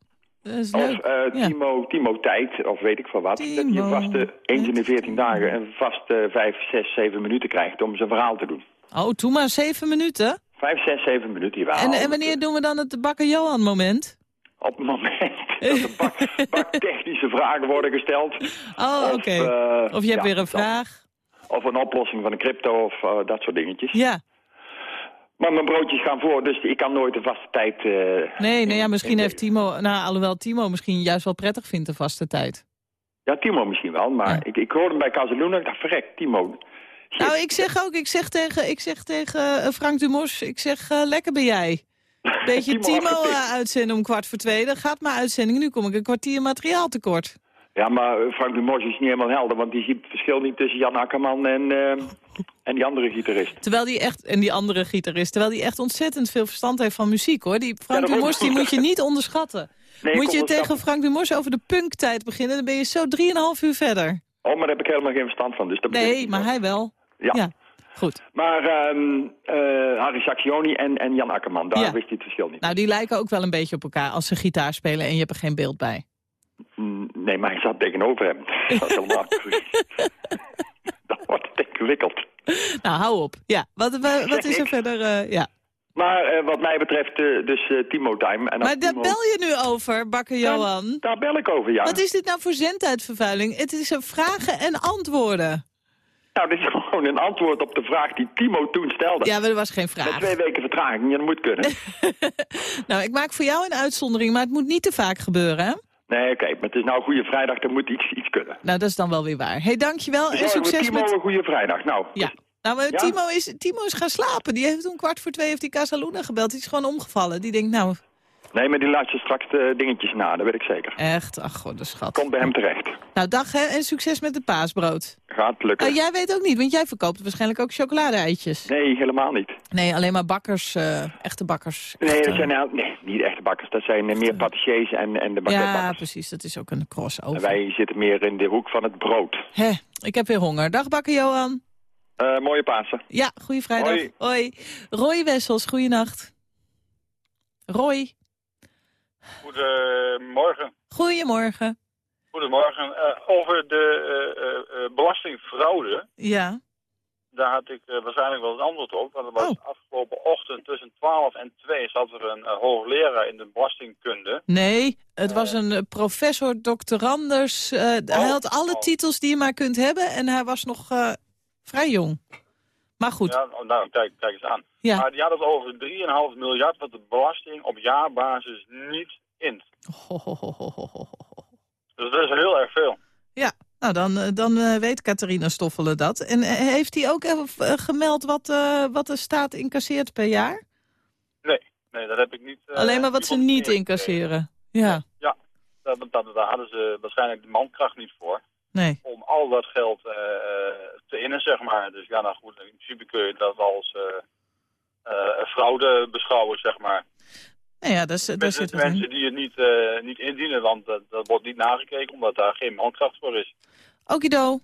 is Of eh, Ja. Timo, Timo-tijd, of weet ik veel wat. Dat je vaste, eens in de 14 dagen een vaste 5, 6, 7 minuten krijgt om zijn verhaal te doen. Oh, doe maar zeven minuten. 5, 6, 7 minuten, jawel. En, en wanneer doen we dan het bakker Johan moment? Op het moment dat er bak, baktechnische vragen worden gesteld. Oh, oké. eh, Of je hebt ja, weer een vraag. Of een oplossing van een crypto of eh, dat soort dingetjes. Ja. Maar mijn broodjes gaan voor, dus ik kan nooit een vaste tijd... eh, Nee, nou ja, misschien heeft Timo... Nou, alhoewel Timo misschien juist wel prettig vindt de vaste tijd. Ja, Timo misschien wel, maar ik, ik hoorde hem bij Casaluna. Ik dacht, verrek, Timo. Nou, ik zeg ook, ik zeg tegen, ik zeg tegen eh, Frank Dumos, ik zeg, eh, lekker ben jij. Beetje Timo Timo uitzenden om kwart voor twee, dan gaat mijn uitzending. Nu kom ik een kwartier materiaal tekort. Ja, maar eh, Frank Dumos is niet helemaal helder, want die ziet het verschil niet tussen Jan Akkerman en, eh, en die andere gitarist. Terwijl die echt, en die andere gitarist, terwijl die echt ontzettend veel verstand heeft van muziek hoor. Die Frank dat Dumos, die moet je niet onderschatten. Nee, moet je tegen. Frank Dumos over de punktijd beginnen, dan ben je zo drieënhalf uur verder. Oh, maar daar heb ik helemaal geen verstand van, dus dat Nee, maar hij wel. Ja. Ja, goed. Maar ehm eh, Harry Saxioni en, en Jan Akkerman, daar Ja. wist hij het verschil niet. Nou, die lijken ook wel een beetje op elkaar als ze gitaar spelen en je hebt er geen beeld bij. Mm, Nee, maar hij zat tegenover hem. Dat wordt ingewikkeld. Nou, hou op. Ja, wat, wat, wat is er verder? eh, ja. Maar eh, wat mij betreft, eh, dus Timo Time. En Maar daar Timo- bel je nu over, bakker Johan. Daar bel ik over, ja. Wat is dit nou voor zendtijdvervuiling? Het is een vragen en antwoorden. Nou, dit is gewoon een antwoord op de vraag die Timo toen stelde. Ja, maar er was geen vraag. Met twee weken vertraging, ja, dat moet kunnen. Nou, ik maak voor jou een uitzondering, maar het moet niet te vaak gebeuren, hè? Nee, oké, maar het is nou Goede Vrijdag, er moet iets, iets kunnen. Nou, dat is dan wel weer waar. Hé, hey, dankjewel en succes Timo met... een Goede Vrijdag. Nou, Ja. Nou, Ja? Timo, is, Timo is gaan slapen. Die heeft om kwart voor twee heeft die Casaluna gebeld. Die is gewoon omgevallen. Die denkt, nou, nee, maar die luistert straks de dingetjes na, dat weet ik zeker. echt, ach, god, de schat. Komt bij hem terecht. Nou, dag hè, en succes met het paasbrood. Gaat lukken. Eh, jij weet ook niet, want jij verkoopt waarschijnlijk ook chocolade-eitjes. Nee, helemaal niet. Nee, alleen maar bakkers, eh, echte bakkers. Nee, Echte- dat zijn nou, nee, niet echte bakkers. Dat zijn eh, meer patissiers en, en de Ja, baguettebakkers. precies, dat is ook een En crossover. wij zitten meer in de hoek van het brood. Hè, ik heb weer honger. Dag bakker Johan. Eh, mooie Pasen. Ja, goeie vrijdag. Hoi. Hoi. Roy Wessels, goeienacht. Roy, Goedemorgen. goedemorgen. Goedemorgen. Eh, over de eh, eh, belastingfraude, Ja, daar had ik waarschijnlijk wel het antwoord op. Want er was Oh. afgelopen ochtend tussen 12 en 2 zat er een hoogleraar in de belastingkunde. nee, het was een professor doctorandus. eh, Hij had alle titels die je maar kunt hebben en hij was nog vrij jong. Maar goed, Ja, nou, kijk, kijk eens aan. Ja. Maar die had het over 3,5 miljard wat de belasting op jaarbasis niet int. Dus dat is heel erg veel. ja, nou dan, eh, dan eh, weet Catharina Stoffelen dat. En eh, heeft hij ook even gemeld wat, wat de staat incasseert per jaar? Nee, nee, dat heb ik niet. Alleen maar wat ze niet incasseren. Ja, Ja, dat, dat, daar hadden ze waarschijnlijk de mankracht niet voor. Nee. om al dat geld eh, eh, te innen, zeg maar. Dus ja, nou goed, in principe kun je dat als eh, eh, fraude beschouwen, zeg maar. Nou ja, daar, zit- daar Met zit in. mensen die het niet, eh, niet indienen, want dat, dat wordt niet nagekeken omdat daar geen mankracht voor is. Okido.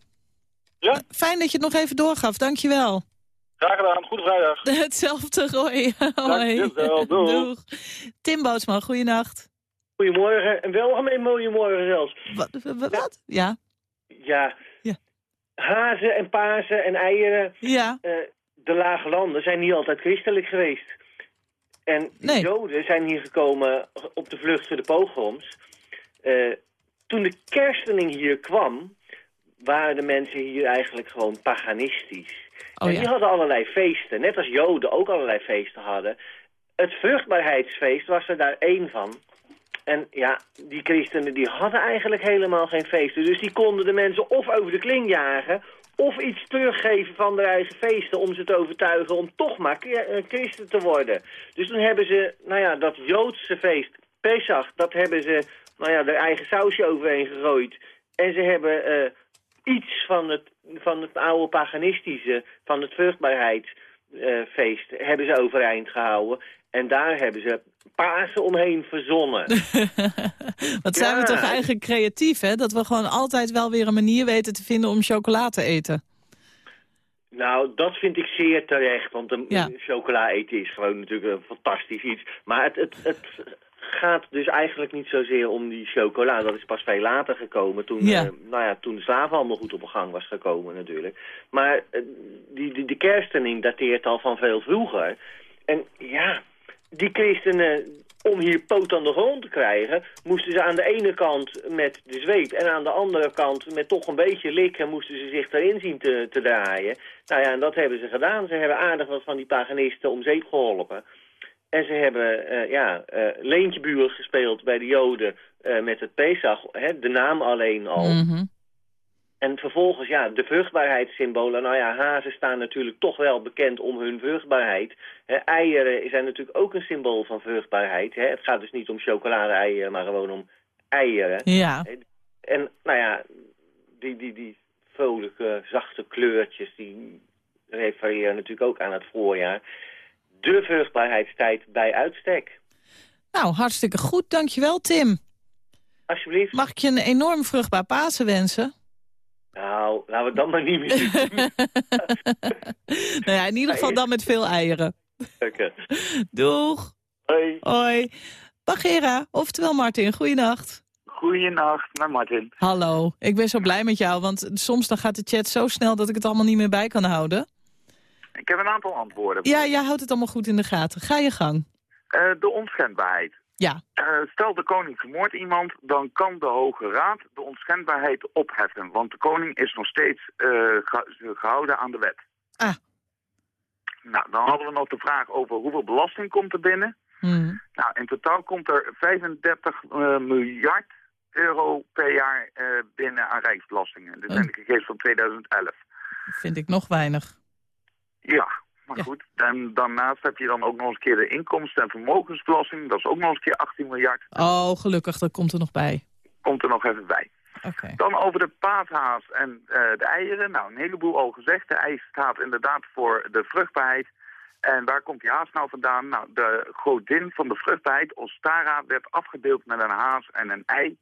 Ja? Fijn dat je het nog even doorgaf, dankjewel. Graag gedaan, goede vrijdag. Hetzelfde, Roy. Hoi. Dankjewel, doeg. Tim Bootsman, goeienacht. Goedemorgen, en wel een mooie morgen zelfs. Wat? wat? Ja. Ja. Ja. Hazen en pazen en eieren. Ja. eh, de lage landen zijn niet altijd christelijk geweest. En de Joden zijn hier gekomen op de vlucht voor de pogroms. Eh, toen de kerstening hier kwam, waren de mensen hier eigenlijk gewoon paganistisch. Oh, en ja. die hadden allerlei feesten, net als Joden ook allerlei feesten hadden. Het vruchtbaarheidsfeest was er daar één van. En ja, die christenen die hadden eigenlijk helemaal geen feesten. Dus die konden de mensen of over de kling jagen... of iets teruggeven van hun eigen feesten om ze te overtuigen... om toch maar eh, christen te worden. Dus toen hebben ze, nou ja, dat Joodse feest, Pesach... dat hebben ze, nou ja, er eigen sausje overheen gegooid. En ze hebben eh, iets van, het, van het oude paganistische, van het vruchtbaarheidsfeest, hebben ze overeind gehouden. En daar hebben ze Pasen omheen verzonnen. Wat zijn we toch eigenlijk creatief, hè? Dat we gewoon altijd wel weer een manier weten te vinden om chocola te eten. Nou, dat vind ik zeer terecht, want een Ja. chocola eten is gewoon natuurlijk een fantastisch iets. Maar het, het, het gaat dus eigenlijk niet zozeer om die chocola. Dat is pas veel later gekomen, toen, Ja. eh, nou ja, toen de slavenhandel goed op gang was gekomen natuurlijk. Maar eh, die, die, die kerstening dateert al van veel vroeger. En ja, die christenen, om hier poot aan de grond te krijgen... moesten ze aan de ene kant met de zweep... en aan de andere kant met toch een beetje likken... moesten ze zich erin zien te, draaien. Nou ja, en dat hebben ze gedaan. Ze hebben aardig wat van die paganisten om zeep geholpen. En ze hebben eh ja, eh leentjebuur gespeeld bij de Joden... eh, met het Pesach, hè, de naam alleen al. Mhm. En vervolgens, ja, de vruchtbaarheidssymbolen. Nou ja, hazen staan natuurlijk toch wel bekend om hun vruchtbaarheid. Eieren zijn natuurlijk ook een symbool van vruchtbaarheid. Het gaat dus niet om chocolade-eieren, maar gewoon om eieren. Ja. En nou ja, die, die, die vrolijke, zachte kleurtjes, die refereren natuurlijk ook aan het voorjaar. De vruchtbaarheidstijd bij uitstek. Nou, hartstikke goed. Dankjewel, Tim. Alsjeblieft. Mag ik je een enorm vruchtbaar Pasen wensen? Nou, laten we dat maar niet meer doen. nou ja, in ieder geval dan met veel eieren. Oké. Doeg. Hoi. Hoi. Bagera, oftewel Martin, goeienacht. Goeienacht, met Martin. Hallo, ik ben zo blij met jou, want soms dan gaat de chat zo snel dat ik het allemaal niet meer bij kan houden. Ik heb een aantal antwoorden. Ja, jij houdt het allemaal goed in de gaten. Ga je gang. Eh, de onschendbaarheid. Ja. Eh, stel de koning vermoordt iemand, dan kan de Hoge Raad de onschendbaarheid opheffen. Want de koning is nog steeds eh, ge- gehouden aan de wet. Ah. Nou, dan hadden we nog de vraag over hoeveel belasting komt er binnen. Hmm. Nou, in totaal komt er 35 eh, miljard euro per jaar binnen aan rijksbelastingen. Dit zijn de gegevens van 2011. Vind ik nog weinig. Ja, maar goed. En daarnaast heb je dan ook nog eens een keer de inkomsten- en vermogensbelasting. Dat is ook nog eens een keer 18 miljard. Oh, gelukkig, dat komt er nog bij. Komt er nog even bij. Dan over de paashaas en eh, de eieren. Nou, een heleboel al gezegd. De ei staat inderdaad voor de vruchtbaarheid. En waar komt die haas nou vandaan? Nou, de godin van de vruchtbaarheid, Ostara, werd afgebeeld met een haas en een ei.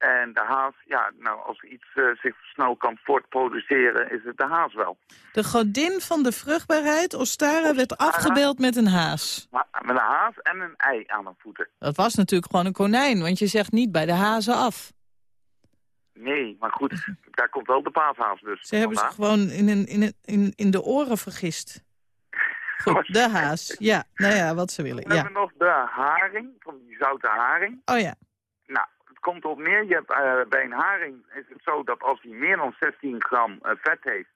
En de haas, ja, nou, als iets eh, zich snel kan voortproduceren, is het de haas wel. De godin van de vruchtbaarheid, Ostara, werd afgebeeld met een haas. Maar met een haas en een ei aan de voeten. Dat was natuurlijk gewoon een konijn, want je zegt niet bij de hazen af. Nee, maar goed, daar komt wel de paashaas dus. Ze hebben zich vandaan. gewoon in, een, in, een, in, in de oren vergist. Goed, de haas. Ja, nou ja, wat ze willen. Ja. hebben we nog de haring, van die zoute haring. Oh ja. Nou, het komt op neer, je hebt, eh, bij een haring is het zo dat als hij meer dan 16 gram eh, vet heeft,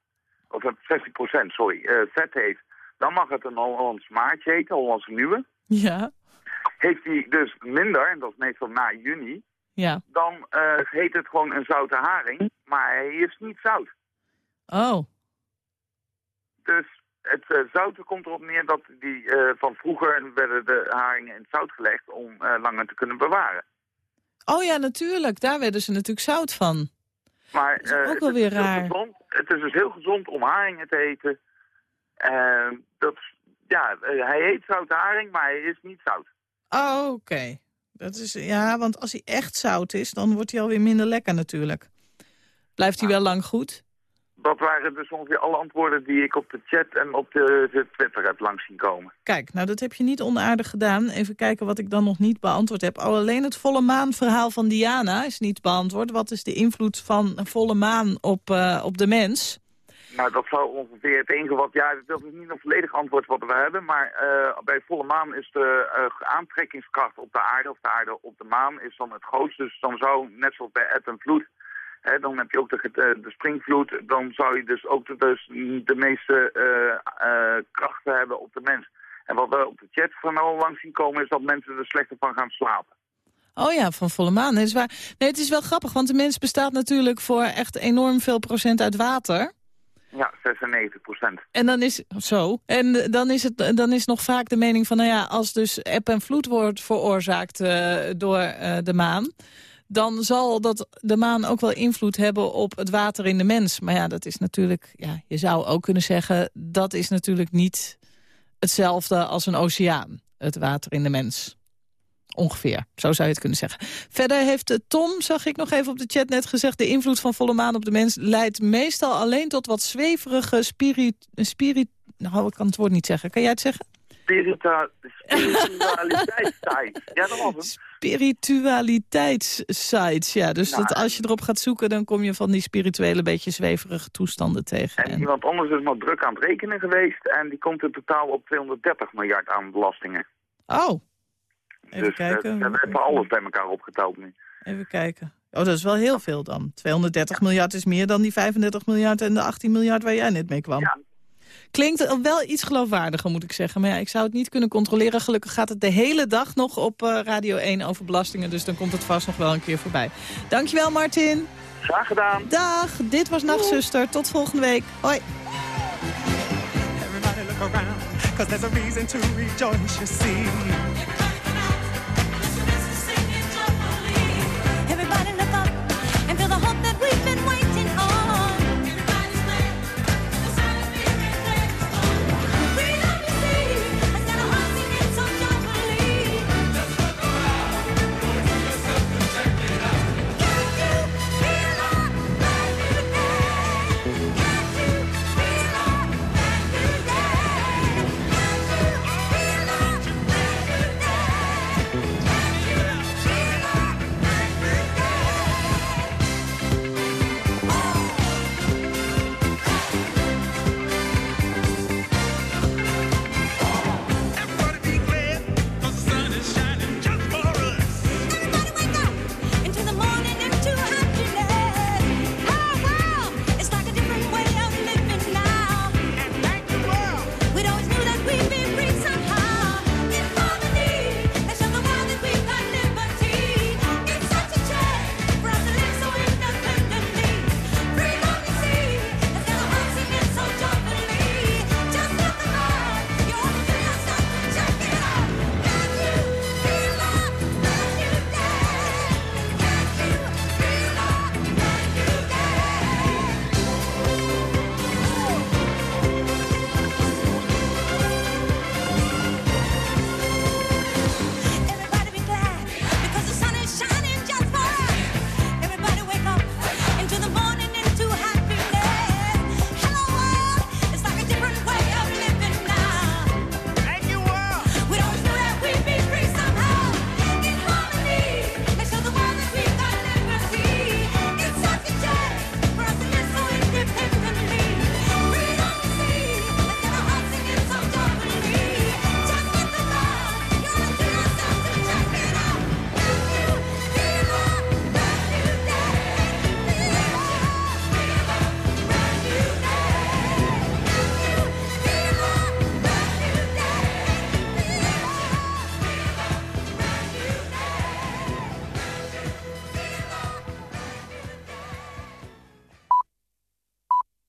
of eh, 16 procent, sorry, eh, vet heeft, dan mag het een Hollands maatje heten, Hollandse nieuwe. Ja. Heeft hij dus minder, en dat is meestal na juni, Ja. dan eh, heet het gewoon een zoute haring, maar hij is niet zout. Oh. Dus het eh, zouten komt erop neer dat die eh, van vroeger werden de haringen in het zout gelegd om eh, langer te kunnen bewaren. Oh ja, natuurlijk. Daar werden ze natuurlijk zout van. Maar is ook eh, wel weer dus raar. Het is dus heel gezond om haringen te eten. Eh, dat, ja, eh, hij heet zoute haring, maar hij is niet zout. Oh, oké. Dat is Ja, want als hij echt zout is, dan wordt hij alweer minder lekker natuurlijk. Blijft hij wel lang goed? Dat waren dus ongeveer alle antwoorden die ik op de chat en op de, de Twitter heb langs zien komen. Kijk, nou dat heb je niet onaardig gedaan. Even kijken wat ik dan nog niet beantwoord heb. Oh, alleen het volle maanverhaal van Diana is niet beantwoord. Wat is de invloed van een volle maan op, eh, op de mens? Nou, dat zou ongeveer het enige wat... Ja, dat is niet een volledig antwoord wat we hebben. Maar eh, bij volle maan is de eh, aantrekkingskracht op de aarde... of de aarde op de maan is dan het grootst. Dus dan zou, net zoals bij eb en vloed... Dan heb je ook de, ge- de springvloed. Dan zou je dus ook de, dus de meeste eh, eh, krachten hebben op de mens. En wat we op de chat van al langs zien komen... is dat mensen er slechter van gaan slapen. Oh ja, van volle maan. Is waar. nee, het is wel grappig, want de mens bestaat natuurlijk voor echt enorm veel procent uit water. Ja, 96 procent. En dan is, zo, en eh, dan is, het, dan is nog vaak de mening van, nou ja, als dus eb en vloed wordt veroorzaakt eh, door eh, de maan, dan zal dat de maan ook wel invloed hebben op het water in de mens. Maar ja, dat is natuurlijk, ja, je zou ook kunnen zeggen... dat is natuurlijk niet hetzelfde als een oceaan, het water in de mens. Ongeveer, zo zou je het kunnen zeggen. Verder heeft eh, Tom, zag ik nog even op de chat net gezegd... de invloed van volle maan op de mens leidt meestal alleen tot wat zweverige spirit... spirit nou, ik kan het woord niet zeggen. Kan jij het zeggen? Spirita spiritualiteitssites. Ja, dat was hem. Spiritualiteitssites, ja. Dus Nou, dat als je erop gaat zoeken... dan kom je van die spirituele, beetje zweverige toestanden tegen. En iemand anders is nog druk aan het rekenen geweest... en die komt in totaal op 230 miljard aan belastingen. Oh, even dus kijken. eh, we hebben alles bij elkaar opgeteld nu. Even kijken. Oh, dat is wel heel veel dan. 230 miljard is meer dan die 35 miljard en de 18 miljard waar jij net mee kwam. Klinkt wel iets geloofwaardiger, moet ik zeggen. Maar ja, ik zou het niet kunnen controleren. Gelukkig gaat het de hele dag nog op eh, Radio 1 over belastingen. Dus dan komt het vast nog wel een keer voorbij. Dankjewel, Martin. Graag gedaan. Dag, dit was Nachtzuster. Tot volgende week. Hoi. Everybody look around, cause there's a reason to rejoice, you see.